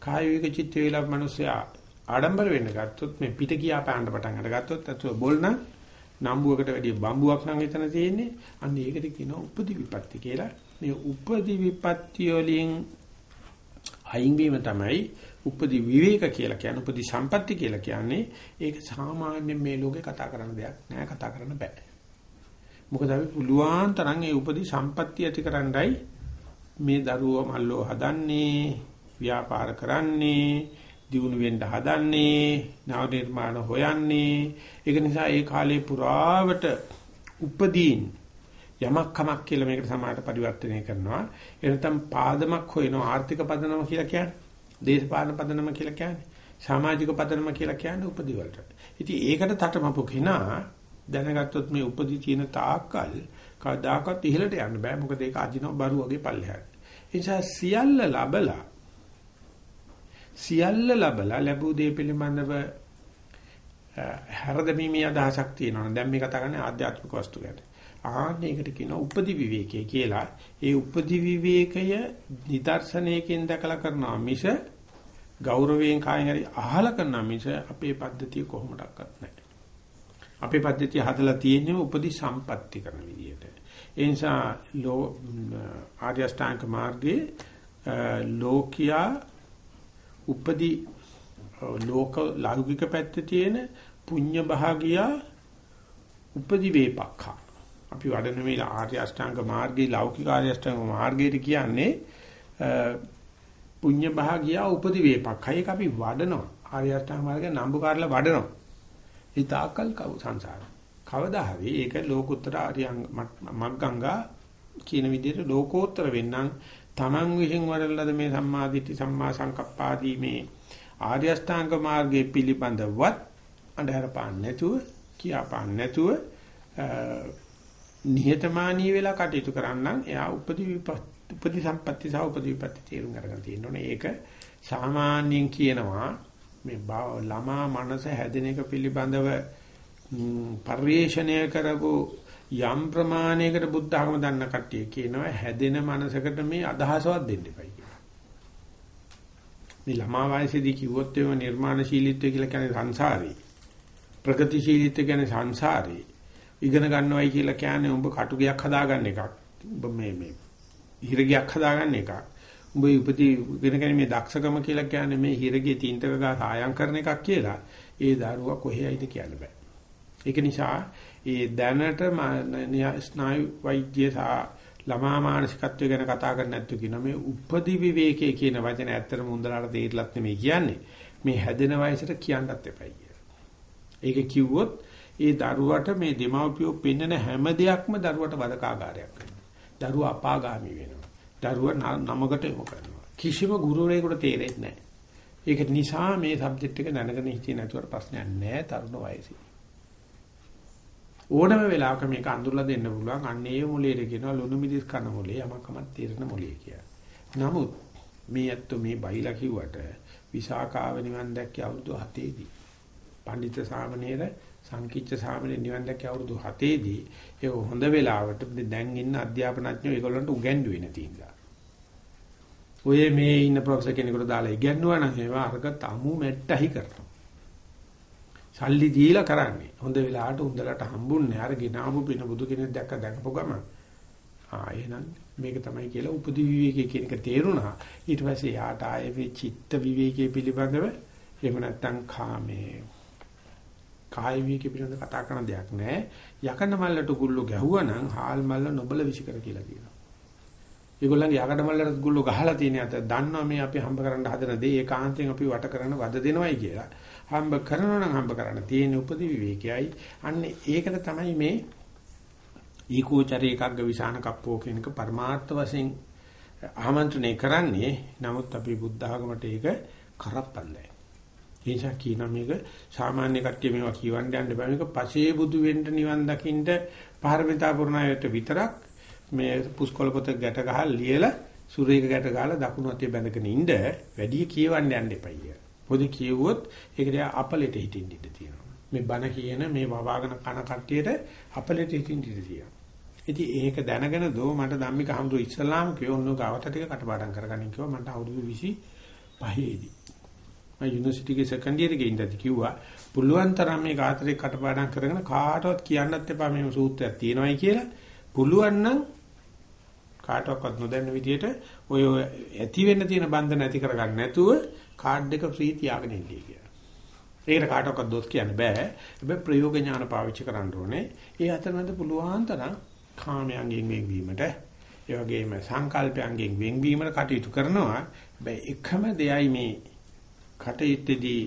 කාය වික චිත්ත වේලා මිනිස්සයා ආඩම්බර වෙන්න ගත්තොත් මේ පිට කියා පාන්න පටන් අරගත්තොත් අතෝ බොල්න නම්බුවකට වැඩිය බම්බුවක් නම් එතන තියෙන්නේ. අන්න ඒකට කියනවා උපදි විපත්ති කියලා. මේ උපදි විපත්ති වලින් අයින් වීම තමයි උපදි විවේක කියලා කියන්නේ උපදි සම්පatti කියලා කියන්නේ ඒක සාමාන්‍යයෙන් මේ ලෝකේ කතා කරන දෙයක් නෑ කතා කරන්න බෑ මොකද අපි පුළුවන් තරම් ඒ උපදි සම්පatti ඇති කරන්නයි මේ දරුවෝ මල්ලෝ හදන්නේ ව්‍යාපාර කරන්නේ දියුණු වෙන්න හදන්නේ නව නිර්මාණ හොයන්නේ ඒක නිසා ඒ කාලේ පුරාවට උපදීන් යමක් කමක් කියලා මේකට සමාජයට පරිවර්තනය කරනවා එනතම් පාදමක් හොයනවා ආර්ථික පදනම කියලා කියන්නේ දේශපාලන පදනම කියලා කියන්නේ. සමාජික පදනම කියලා කියන්නේ උපදි වලට. ඉතින් ඒකට තටමපු කෙනා දැනගත්තොත් මේ උපදි තියෙන තාක්කල් කවදාකවත් ඉහළට යන්න බෑ. මොකද ඒක අදිනව බරු වගේ පල්ලෙහාට. ඒ නිසා සියල්ල ලබලා සියල්ල ලබලා ලැබූ දේ පිළිබඳව හැරදමීමේ අදහසක් තියෙනවා. දැන් මේ කතා කරන්නේ ආධ්‍යාත්මික වස්තු ගැන. ආන්නයකට කියනවා උපදි විවේකය කියලා. ඒ උපදි විවේකය නිදර්ශනයකින් දැකලා කරනවා මිස ගෞරවයෙන් කායෙන් හරි අහලා කරනවා මිස අපේ පද්ධතිය කොහොමඩක්වත් නැහැ. අපේ පද්ධතිය හදලා තියෙන්නේ උපදි සම්පatti කරන විදියට. ඒ නිසා ලෝ ආර්ය අෂ්ටාංග මාර්ගයේ ලෝකියා උපදි ලෝක ලෞකික පැත්තේ තියෙන පුඤ්ඤ භාගියා උපදි වේපක්ඛා අපි වඩන මේ ආර්ය අෂ්ටාංග මාර්ගයේ ලෞකික ආර්ය අෂ්ටාංග මාර්ගයට කියන්නේ පුඤ්ඤ භාගියා උපදි වේපක්. ඒක අපි වඩනවා. ආර්ය අෂ්ටාංග මාර්ගය නම්බුකාරලා වඩනවා. ඒ තාකල් කව සංසාර. කවදා හරි ඒක ලෝකෝත්තර ආර්යංග මග්ගංගා කියන විදිහට ලෝකෝත්තර වෙන්නම් Taman විසින් වඩලද මේ සම්මාදිට්ඨි සම්මා සංකප්පාදී මේ ආර්ය අෂ්ටාංග මාර්ගයේ පිළිබඳවත් අඳහර පාන්න නැතුව කියා පාන්න නැතුව නිහතමානී වෙලා කටයුතු කරන්නම් එයා උපදි උපදි සම්පatti සහ උපදි විපatti තේරුම් අරගෙන තියෙන්න ඕනේ. ඒක සාමාන්‍යයෙන් කියනවා මේ ළමා මනස හැදෙන එක පිළිබඳව පරිේශණය කරපු යම් ප්‍රමාණයකට බුද්ධ ධර්ම දන්න කට්ටිය කියනවා හැදෙන මනසකට මේ අදහසවත් දෙන්න එපයි කියලා. මේ ළමා වයසේදී කිව්වොත් එම නිර්මාණශීලීත්වය කියලා කියන්නේ සංසාරේ. ප්‍රගතිශීලීත්වය කියන්නේ සංසාරේ. ඉගෙන ගන්නවයි කියලා කියන්නේ උඹ කටුගයක් හදාගන්න එකක්. උඹ මේ මේ හිරගයක් හදාගන්න එකක්. උඹ උපති ඉගෙන ගැනීමේ දක්ෂකම කියලා කියන්නේ මේ හිරගේ තින්තක ගා සායම් කරන එකක් කියලා. ඒ දරුවා කොහේයිද කියන්න බෑ. ඒක නිසා ඒ දැනට ස්නායු වෛද්‍ය සහ ළමා මානසිකත්වය ගැන කතා කරන්නේ නැත්තු කියන මේ උපදි විවේකයේ කියන වචන ඇත්තටම උන්දලාට තේරිලත් නෙමෙයි කියන්නේ. මේ හැදෙන වයසට කියන්නත් එපයි කියලා. ඒක කිව්වොත් ඒ දරුවට මේ දෙමව්පියෝ පෙන්වන හැම දෙයක්ම දරුවට වදකාගාරයක් වෙනවා. දරුවා අපාගාමි වෙනවා. දරුවා නමකට යොමු කරනවා. කිසිම ගුරුවරයෙකුට තේරෙන්නේ නැහැ. ඒක නිසා මේ සබ්ජෙක්ට් එක දැනගෙන හිටියේ නැතුවට ප්‍රශ්නයක් නැහැ තරුණ වයසේ. ඕනම වෙලාවක මේක අඳුරලා දෙන්න පුළුවන්. අන්න ඒ මොලේට කියනවා ලුණු මිදිස් කන මොලේ යමකමක් තේරෙන මොලේ කියලා. නමුත් මේ ඇත්ත මේ බයිලා කිව්වට විසාකාව නිවන් දැක්කේ අවුරුදු 7 දී. පඬිත් සාමණේර සංකීච්ඡ සාමනේ නිවන් දැක්ක අවුරුදු 7 දී ඒ හොඳ වෙලාවට දැන් ඉන්න අධ්‍යාපනඥයෝ ඒගොල්ලන්ට උගන්වුවේ නැති නිසා. ඔය මේ ඉන්න ප්‍රොෆෙසර් කෙනෙකුට දාලා ඉගන්නුවා නම් ඒවා අරක තමු මැට්ටහි කරනවා. සල්ලි දීලා කරන්නේ. හොඳ වෙලාවට උන්දලට හම්බුන්නේ අර ගෙනාවු පින බුදු කෙනෙක් දැක්ක දැකපු ගමන්. ආ එහෙනම් මේක තමයි කියලා උපදි විවේකයේ කියන එක තේරුණා. ඊට පස්සේ යාට ආයේ චිත්ත විවේකයේ පිළිබඳව එහෙම නැත්නම් කාමේ කාය විවේකී පිළිබඳ කතා කරන දෙයක් නැහැ. යකඩ මල්ලට ගුල්ල ගැහුවා නම් හාල් මල්ල නොබල විසිකර කියලා කියනවා. ඒගොල්ලන්ගේ යකඩ මල්ලට ගුල්ල ගහලා තියෙන අත දන්නවා මේ අපි හම්බ කරන්න හදන දේ ඒකාන්තයෙන් අපි වට කරන වද දෙනවයි කියලා. හම්බ කරනවා නම් හම්බ කරන්න තියෙන උපදි විවේකයයි. අන්න ඒකට තමයි මේ ඊකෝචරී එකග්ග විසාන කප්පෝ කියනක පරමාර්ථ වශයෙන් ආමන්ත්‍රණය කරන්නේ. නමුත් අපි බුද්ධ ආගමට ඒක කරප්පන්නේ. ඒ නිසා කියනවා මේක සාමාන්‍ය කට්ටිය මේවා කියවන්න යන්න බෑ මේක පසේ බුදු වෙන්න නිවන් දකින්න පාරමිතා පුරණයට විතරක් මේ පුස්කොළ පොත ගැට ගහලා ලියලා සුරේක ගැට ගහලා දකුණු අතේ බැඳගෙන ඉන්න වැඩි කියවන්න යන්න එපයි. පොඩි කියවුවොත් ඒක දිහා අපලෙට හිටින්න ඉඩ තියෙනවා. මේ බණ කියන මේ වවාගෙන කන කට්ටියට අපලෙට හිටින්න ඉඩ තියෙනවා. ඉතින් ඒක දැනගෙන දෝ මට ධම්මික හඳු ඉස්ලාම් කියවන්නු ගාවට ටික කටපාඩම් කරගන්න කිව්වා මට අවුරුදු 25 දී. මම යුනිවර්සිටි එකේ සෙකන්ඩ් ඉයර් එකේ ඉඳලා කිව්වා පුළුවන් තරම් මේ කාතරේ කටපාඩම් කරගෙන කාටවත් කියන්නත් එපා මේ සූත්‍රයක් තියෙනවායි කියලා. පුළුවන් නම් කාටවත් නොදැන්න විදියට ඔය ඇති වෙන්න තියෙන බන්ධන ඇති කරගන්න නැතුව කාඩ් එක ෆ්‍රී තියාගෙන ඉන්නේ කියලා. ඒකට කාටවත් දොස් කියන්න බෑ. හැබැයි ප්‍රයෝග ඥාන පාවිච්චි කරන්න ඕනේ. ඒ අතරමැද පුළුවන් තරම් කාමයන්ගෙන් වෙන්වීමට ඒ වගේම සංකල්පයන්ගෙන් වෙන්වීමට කටයුතු කරනවා. හැබැයි එකම දෙයයි මේ කටයුත්තේදී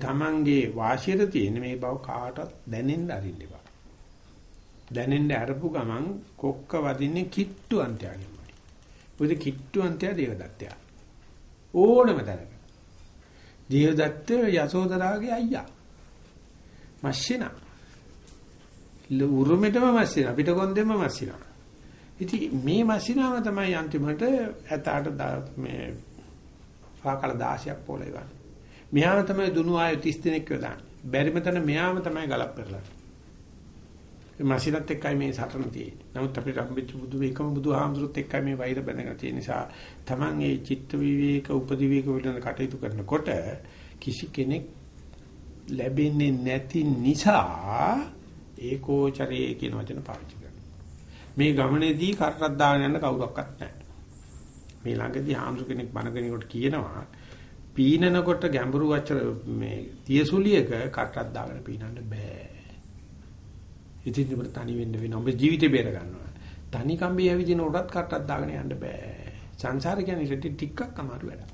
තමන්ගේ වාසියට තියෙන මේ බව කාටවත් දැනෙන්න අරින්න එපා. දැනෙන්න අරපු ගමන් කොක්ක වදින්නේ කිට්ටු අන්තයගෙමයි. මොකද කිට්ටු අන්තය දේවදත්තය. ඕනම තැනක. දේවදත්තය යසෝදරාගේ අයියා. මස්සිනා. උරුමෙටම මස්සිනා පිටකොන්දෙම මස්සිනා. ඉතින් මේ මස්සිනාම තමයි අන්තිමට ඇතාට මේ පාකල 16ක් පොළේ වань. මෙයාම තමයි දුනු ආයු 30 දෙනෙක් යොදාන්නේ. බැරිම තැන මෙයාම තමයි ගලප් කරලා. මාසිනත් එක්කයි මේ සටන තියෙන්නේ. නමුත් අපිට හම්බෙච්ච බුදු වේකම බුදුහාමුදුරුත් එක්කයි මේ වෛර බැඳගෙන තියෙන නිසා Taman ඒ චිත්ත විවේක උපදිවේක වලින් කටයුතු කරනකොට කිසි කෙනෙක් ලැබෙන්නේ නැති නිසා ඒකෝචරයේ කියන වචන පාවිච්චි කරනවා. මේ ගමනේදී කරටක් දාගෙන යන කවුරක්වත් නැහැ. මේ ළඟදී හාමුදුර කෙනෙක් බණගෙනකොට කියනවා පීනනකොට ගැඹුරු වචර මේ තියසුලියක කටක් දාගෙන පීනන්න බෑ. ඉතින් අපිට තනි වෙන්න වෙනවා. ඔබ ජීවිතේ බේර ගන්නවා. තනි කම්බි ඇවිදින උඩත් කටක් දාගෙන යන්න බෑ. සංසාර කියන්නේ ඉතින් ටිකක් අමාරු වැඩක්.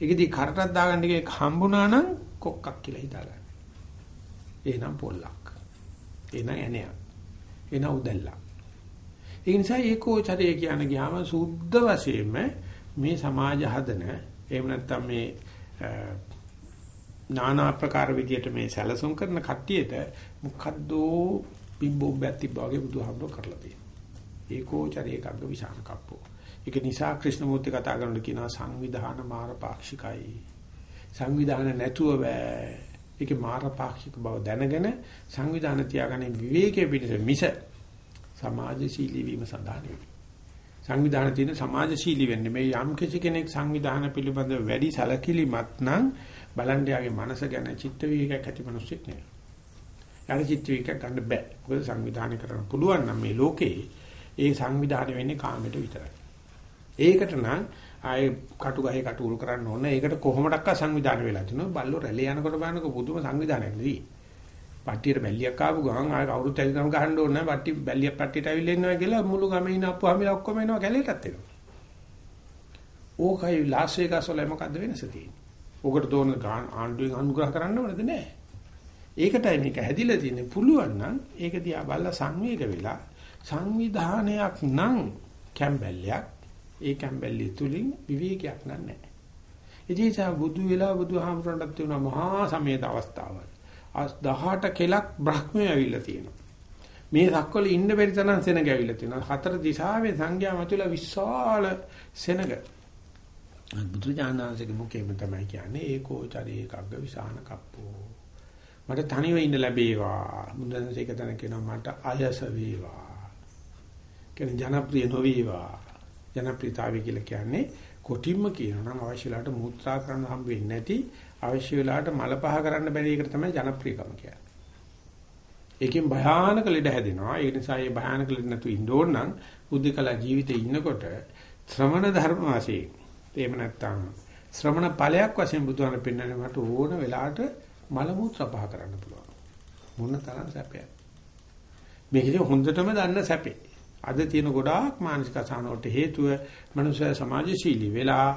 ඒකදී කරටක් දාගන්න එකේ හම්බුණා නම් කොක්කක් කියලා හිතාගන්න. එහෙනම් පොල්ලක්. එහෙනම් ඇණයක්. එහෙනම් උදැල්ලක්. ඒ නිසා ඒකෝචරය කියන ගියාම සුද්ධ වශයෙන්ම මේ සමාජ හදන එහෙම නැත්නම් මේ নানা ආකාර විදියට මේ සැලසුම් කරන කට්ටියට මොකද්ද පිම්බොබ්බයක් තිබ්බා වගේ බුදුහාමුදුරුවෝ කරලා තියෙනවා. ඒකෝචරේ කග්ග විසාන කප්පෝ. ඒක නිසා ක්‍රිෂ්ණමූර්ති කතා කරනකොට කියනවා සංවිධාන මාර පාක්ෂිකයි. සංවිධාන නැතුව බෑ. ඒකේ මාර පාක්ෂික බව දැනගෙන සංවිධාන තියාගන්නේ විවේකයේ පිණිස මිස සමාජශීලී වීම සඳහා නෙවෙයි. සංවිධාන තියෙන සමාජශීලී වෙන්නේ මේ යම් කිසි කෙනෙක් සංවිධාන පිළිබඳව වැඩි සැලකිලිමත් නම් බලන්න යාගේ මනස ගැන චිත්ත විවේකයක් ඇති මිනිස්සෙක් නෙවෙයි. යාගේ චිත්ත විවේකයක් ගන්න බෑ. මොකද සංවිධානය කරන්න පුළුවන් නම් මේ ලෝකේ ඒ සංවිධානය වෙන්නේ කාමයට විතරයි. ඒකට නම් ආයේ කටු ගහේ කටු උල් කරන්න ඕන. ඒකට කොහොමඩක්ක සංවිධානය වෙලා තිනු බල්ලෝ රැළේ යනකොට බලනකො පුදුම සංවිධානයක් නෙවෙයි. පට්ටියට බැල්ලියක් ආපු ගමන් ආය කවුරුත් ඇවිල්ලාම ගහන්න ඕනේ නැහැ. පට්ටි බැල්ලියක් පට්ටියට ඇවිල්ලා ඉන්නවා කියලා මුළු ගමේ ඉන්න අප්පුවාමිලා ඔක්කොම එනවා කැලේටත් එනවා. ඕකයි ලාස් වේගස් වල මොකද්ද වෙනස තියෙන්නේ? ඕකට තෝරන ආණ්ඩුවෙන් අනුග්‍රහ කරන්න ඕනද නැහැ. ඒකටයි මේක හැදිලා තියෙන්නේ. පුළුවන් නම් ඒක දිහා බලලා සංවේග වෙලා සංවිධානයක් නම් කැම්බැල්ලයක් ඒ කැම්බැල්ලි තුලින් විවේකයක් නැහැ. ඉතින් බුදු වෙලා බුදුහාමුදුරන්ටත් වෙන මහා සමේත අවස්ථාවක්. 18 කෙලක් බ්‍රහ්මය ඇවිල්ලා තියෙනවා. මේ සක්වල ඉන්න බැරි තරම් සෙනග ඇවිල්ලා තියෙනවා. හතර දිශාවේ සංඥා මතුවලා විශාල සෙනග. බුදුජානනාංශගේ මුඛේම තමයි කියන්නේ ඒකෝචරේ එකග්ග විසාන කප්පෝ. මට තනිව ඉන්න ලැබේවා. බුදුන්සේ එක තැන කියනවා මට අයස වේවා. කියන්නේ ජනප්‍රිය නොවේවා. ජනප්‍රියතාවය කියලා කියන්නේ කොටින්ම කියනවා නම් අවශ්‍ය වෙලාවට මූත්‍රා කරන්න හම්බ වෙන්නේ නැති අවශ්‍ය වෙලාවට මල පහ කරන්න බැරි එකට තමයි ජනප්‍රියකම කියන්නේ. ඒකෙන් භයානක ලෙඩ හැදෙනවා. ඒ නිසා මේ භයානක ලෙඩ නැතු ඉන්න ඕන නම් බුද්ධකලා ජීවිතේ ඉන්නකොට ශ්‍රමණ ධර්ම වාසී. එහෙම නැත්නම් ශ්‍රමණ ඵලයක් වශයෙන් බුදුහාම පෙන්වන්නේ මට ඕන වෙලාවට මල මුත්‍ර පහ කරන්න පුළුවන්. මොන තරම් සැපයක්. මේකේ හොඳටම දන්න සැපේ. අද තියෙන ගොඩාක් මානසික අසහන වලට හේතුව මනුෂ්‍ය සමාජශීලී වෙලා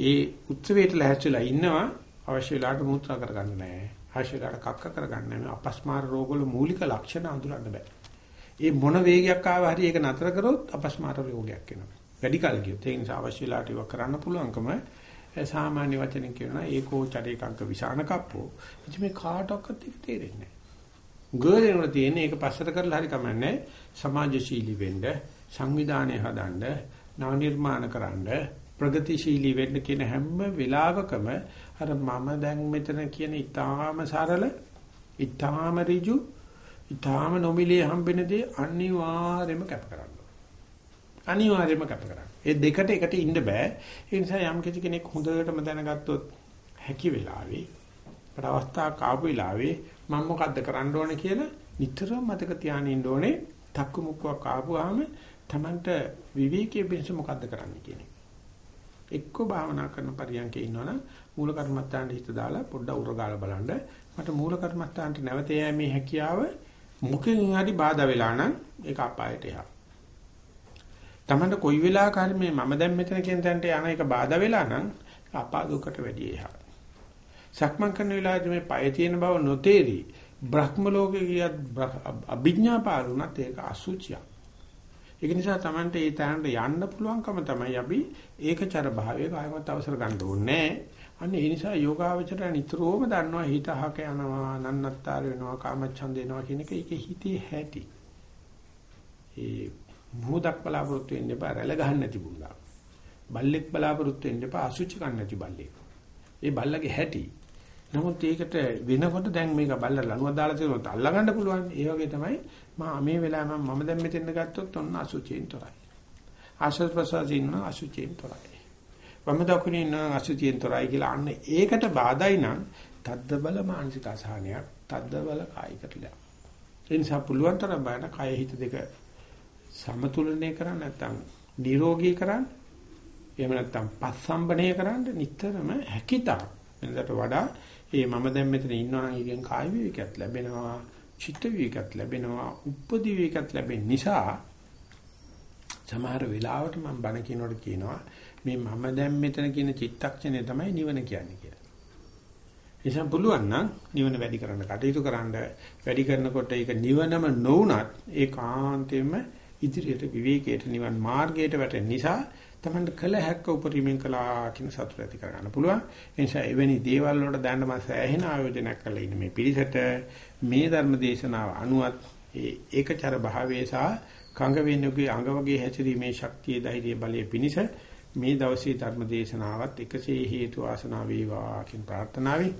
ඒ උත්සවයට ලැහැත්ලා ඉන්නවා අවශ්‍ය වෙලාවට මුත්‍රා කරගන්න නැහැ. අවශ්‍ය වෙලාවට කක්ක කරගන්න නැහැ. අපස්මාර රෝගවල මූලික ලක්ෂණ අඳුරන්න බෑ. ඒ මොන වේගයක් ආව හරි ඒක නතර කරොත් අපස්මාර රෝගයක් වෙනවා. වැඩි කල ගියොත් ඒ නිසා අවශ්‍ය වෙලාවට ඒක කරන්න පුළුවන්කම සාමාන්‍ය වචනෙන් කියනවා ඒකෝ චරේකංක විසාන කප්පෝ. ඉතින් මේ කාටවත් ඒක තේරෙන්නේ නැහැ. ගෝලේනොල තියෙන ඒක පස්සට කරලා හරි කමන්නේ සමාජශීලී වෙන්න සංවිධානය හදන්න, නව නිර්මාණ කරන්න, ප්‍රගතිශීලී වෙන්න කියන හැම වෙලාවකම අර මම දැන් මෙතන කියන ඊටාම සරල, ඊටාම ඍජු, ඊටාම නොමිලේ හම්බෙන දේ අනිවාර්යයෙන්ම කැප කරන්න. අනිවාර්යයෙන්ම කැප කරන්න. ඒ දෙකට එකට ඉන්න බෑ. ඒ නිසා යම් කිසි කෙනෙක් හොඳටම දැනගත්තොත් හැකි වෙලාවේ අපට අවස්ථාවක් ආපු වෙලාවේ මම මොකද්ද කරන්න ඕනේ කියලා නිතරම මතක තියාගෙන ඉන්න ඕනේ. තක්කු මුක්කක් ආපුවාම Tamanට විවේකයේ පිණිස මොකද්ද කරන්න කියන එක. එක්ක භාවනා කරන පරියන්කේ ඉන්නවනම් මූල කර්මත්තාන්ට හිත දාලා පොඩ්ඩක් උරගාලා බලන්න. මට මූල කර්මත්තාන්ට නැවත යෑමේ හැකියාව මොකෙන් හරි බාධා වෙලා නම් ඒක අපායට යනවා. Tamanට කොයි වෙලාවක හරි මේ මම දැන් මෙතන කියන තැනට යන එක බාධා වෙලා නම් අපා දුකට වැඩි එහා. සක්මන් කරන වෙලාවේදී මේ පය තියෙන බව නොතේරි බ්‍රහ්ම ලෝකේ ගියත් අභිඥා පාරුණත් ඒක අසුචියක්. ඒක නිසා Tamante ඒ තැනට යන්න පුළුවන්කම තමයි අපි ඒකචර භාවයේ කායමත් අවසර ගන්න ඕනේ. අන්න ඒ නිසා යෝගාවචරය නිතරම දන්නවා හිත අහක යනවා, නන්නත්තර වෙනවා, කාමච්ඡන්ද වෙනවා කියන එක ඒකේ හිතේ හැටි. ඒ භූතක් බලාපොරොත්තු වෙන්න එපා, රැළ ගහන්න නැති බුණා. බල්ලෙක් බලාපොරොත්තු වෙන්න එපා, අසුචි කන්න නැති බල්ලෙක්. ඒ බල්ලගේ හැටි. නමුත් ඒකට වෙනකොට දැන් මේක බල්ල ලණුවක් දාලා තියෙනොත් අල්ලගන්න පුළුවන්. ඒ වගේ තමයි මම මේ වෙලාවේ මම දැන් මෙතෙන් ගත්තොත් ඔන්න අසුචියෙන් තොරයි. ආශ්‍රද ප්‍රසාදින්න අසුචියෙන් තොරයි. වම දකුණේ ඉන්න අසුචියෙන් තොරයි කියලා අන්න ඒකට බාධායි නම් තද්ද බල මානසික අසහනයක්, තද්ද බල කායික ලයක්. ඒ නිසා පුළුවන් තරම් බලන්න කය හිත දෙක සමතුලනය කරන්න නැත්නම් නිරෝගී කරන්න එහෙම නැත්නම් පස්සම්බණය කරන්න නිතරම හැකිතා වෙනදට වඩා ඒ මම දැන් මෙතන ඉන්නවා නම් ඒකෙන් කාය විවේකයක් ලැබෙනවා චිත්ත විවේකයක් ලැබෙනවා උපදි විවේකයක් ලැබෙන නිසා සමහර වෙලාවට මම බණ කියනකොට කියනවා මේ මම දැන් මෙතන කියන චිත්තක්ෂණය තමයි නිවන කියන්නේ කියලා. එසම් පුළුවන් නම් නිවන වැඩි කරන්න කටයුතු කරන්න වැඩි කරනකොට ඒක නිවනම නොවුනත් ඒකාන්තයෙන්ම ඉදිරියට විවේකයට නිවන් මාර්ගයට වැටෙන නිසා තමන්ට කළ හැක්ක උපරිමයෙන් කළා කියන සතුට ඇති කරගන්න පුළුවන්. ඒ නිසා එවැනි දේවල් වලට දැනට මම සෑහෙන ආයෝජනයක් කරලා ඉන්නේ මේ පිළිසෙට මේ ධර්ම දේශනාව අනුවත් ඒ ඒකචර භාවයේ සහ කංග වෙනුගේ අංග වගේ හැසිරීමේ ශක්තිය ධෛර්ය බලය පිනිස මේ දවසේ ධර්ම දේශනාවත් එකසේ හේතු ආසනාව වේවා කියන ප්‍රාර්ථනාවයි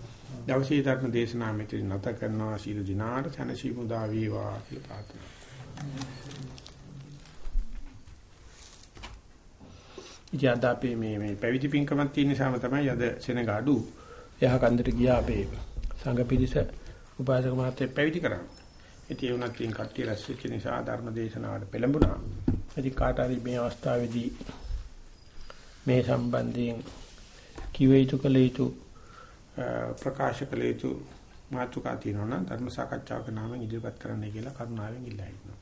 දවසේ ධර්ම දේශනාව මෙතන නැත කරනවා. සීල දිනාට සනසි මුදා වේවා කියලා ප්‍රාර්ථනා ඉතින් අද අපි මේ මේ පැවිදි පින්කමක් තියෙන නිසාම තමයි අද සෙනග අඩු යහ කන්දට ගියා අපේ සංඝ පිරිස උපාසක මහත්තයෙක් පැවිදි කරා. ඉතින් ඒ උනත් තින් කට්ටිය රැස් වෙච්ච නිසා ධර්ම දේශනාවට පෙළඹුණා. ඉතින් කාට හරි මේ අවස්ථාවේදී මේ සම්බන්ධයෙන් කිව යුතු කළ යුතු ප්‍රකාශ කළ යුතු මාතෘකා තියෙනවා නම් ධර්ම සාකච්ඡාවක නාමයෙන් ඉදිරිපත් කරන්නයි කියලා කරුණාවෙන් ඉල්ලා හිටිනවා.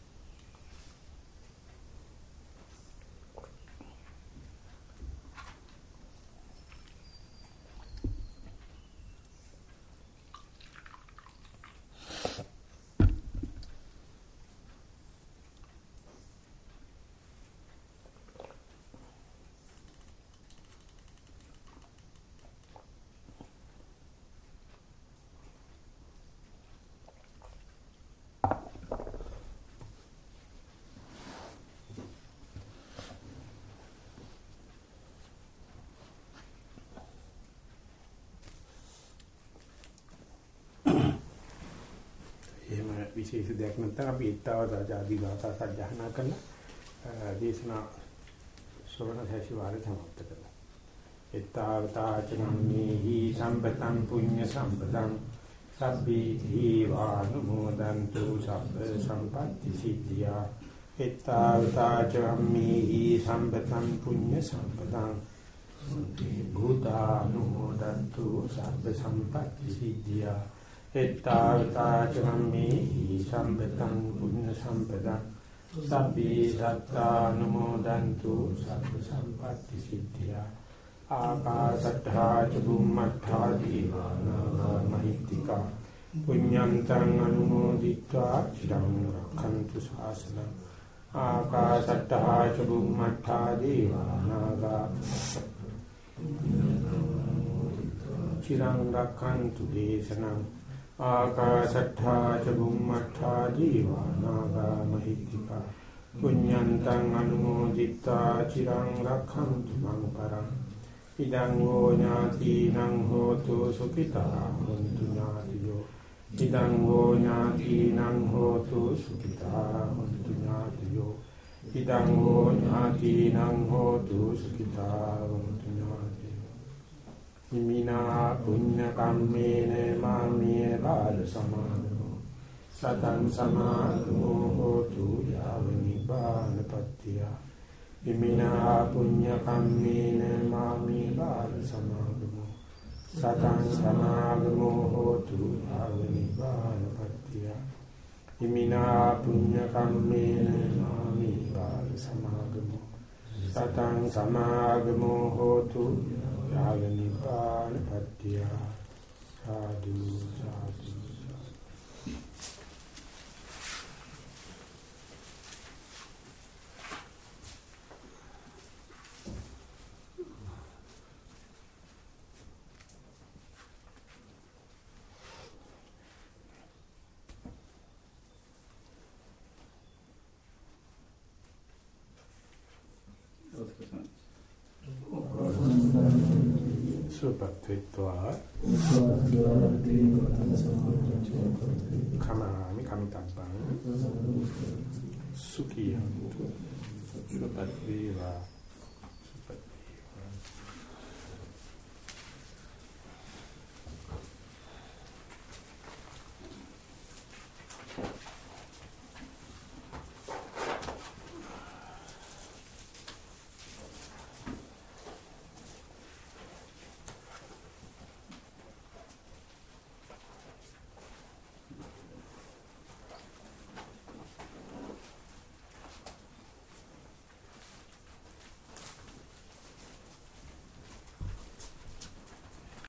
විශේෂ දෙයක් නැත්නම් අපි ඊතාවත ආදී ගාථා සජ්ජහනා කරලා දේශනා ශ්‍රවණ හැසිවාරය සමාප්ත කරනවා. ඊතාවතාචනම්මේහි සම්පතං පුඤ්ඤ සම්පතං සබ්බී දීවානුමෝදන්තු සබ්බ සම්පත්‍ති සිද්ධියා ඊතාවතාචනම්මේහි සම්පතං පුඤ්ඤ සම්පතං භූතානුමෝදන්තු සබ්බ සම්පත්‍ති සිද්ධියා එත්තාවතා චම්මේ සම්පතං පුඤ්ඤ සම්පදං සබ්බේ සත්තානුමෝදන්තු සබ්බ සම්පatti සිද්ධියා ආකාශට්ඨා ච බුම්මට්ඨා දීවානාගා මහිත්‍තිකා පුඤ්ඤන්තං අනුමෝදිत्वा චිරං රක්ඛන්තු ශාසනං ආකාශට්ඨා ච බුම්මට්ඨා දීවානාගා චිරං රක්ඛන්තු දේශනං ආකාශට්ඨා ච බුම්මට්ඨා දීවානාගා මහිත්‍තිකා පුඤ්ඤන්තං අනුමෝදිත්වා චිරං රක්ඛන්තු මං පරං ඉදං හෝ ඥාතිනං හෝතු සුඛිතා හොන්තු ඥාතියෝ ඉදං හෝ ඥාතිනං හෝතු සුඛිතා හොන්තු ඥාතියෝ ඉදං හෝ ඥාතිනං හෝතු සුඛිතා හොන්තු ඥාතියෝ හිමිනා පුඤ්ඤ කම්මේන මාමිය බාල සමානෝ සතං සමානෝ හෝතු යාව නිපානපත්තිය ඉමිනා පුඤ්ඤ කම්මේන මාමි බාල සමාගමෝ සතං සමාගමෝ හෝතු ආවනිබාල පත්‍තිය ඉමිනා පුඤ්ඤ කම්මේන මාමි බාල සමාගමෝ සතං සමාගමෝ හෝතු ආවනිබාල පත්‍තිය සාදු සාදු සුවපත් වෙත්වා කමාමි කමිතබ්බං සුඛී හොන්තු සුවපත් වේවා.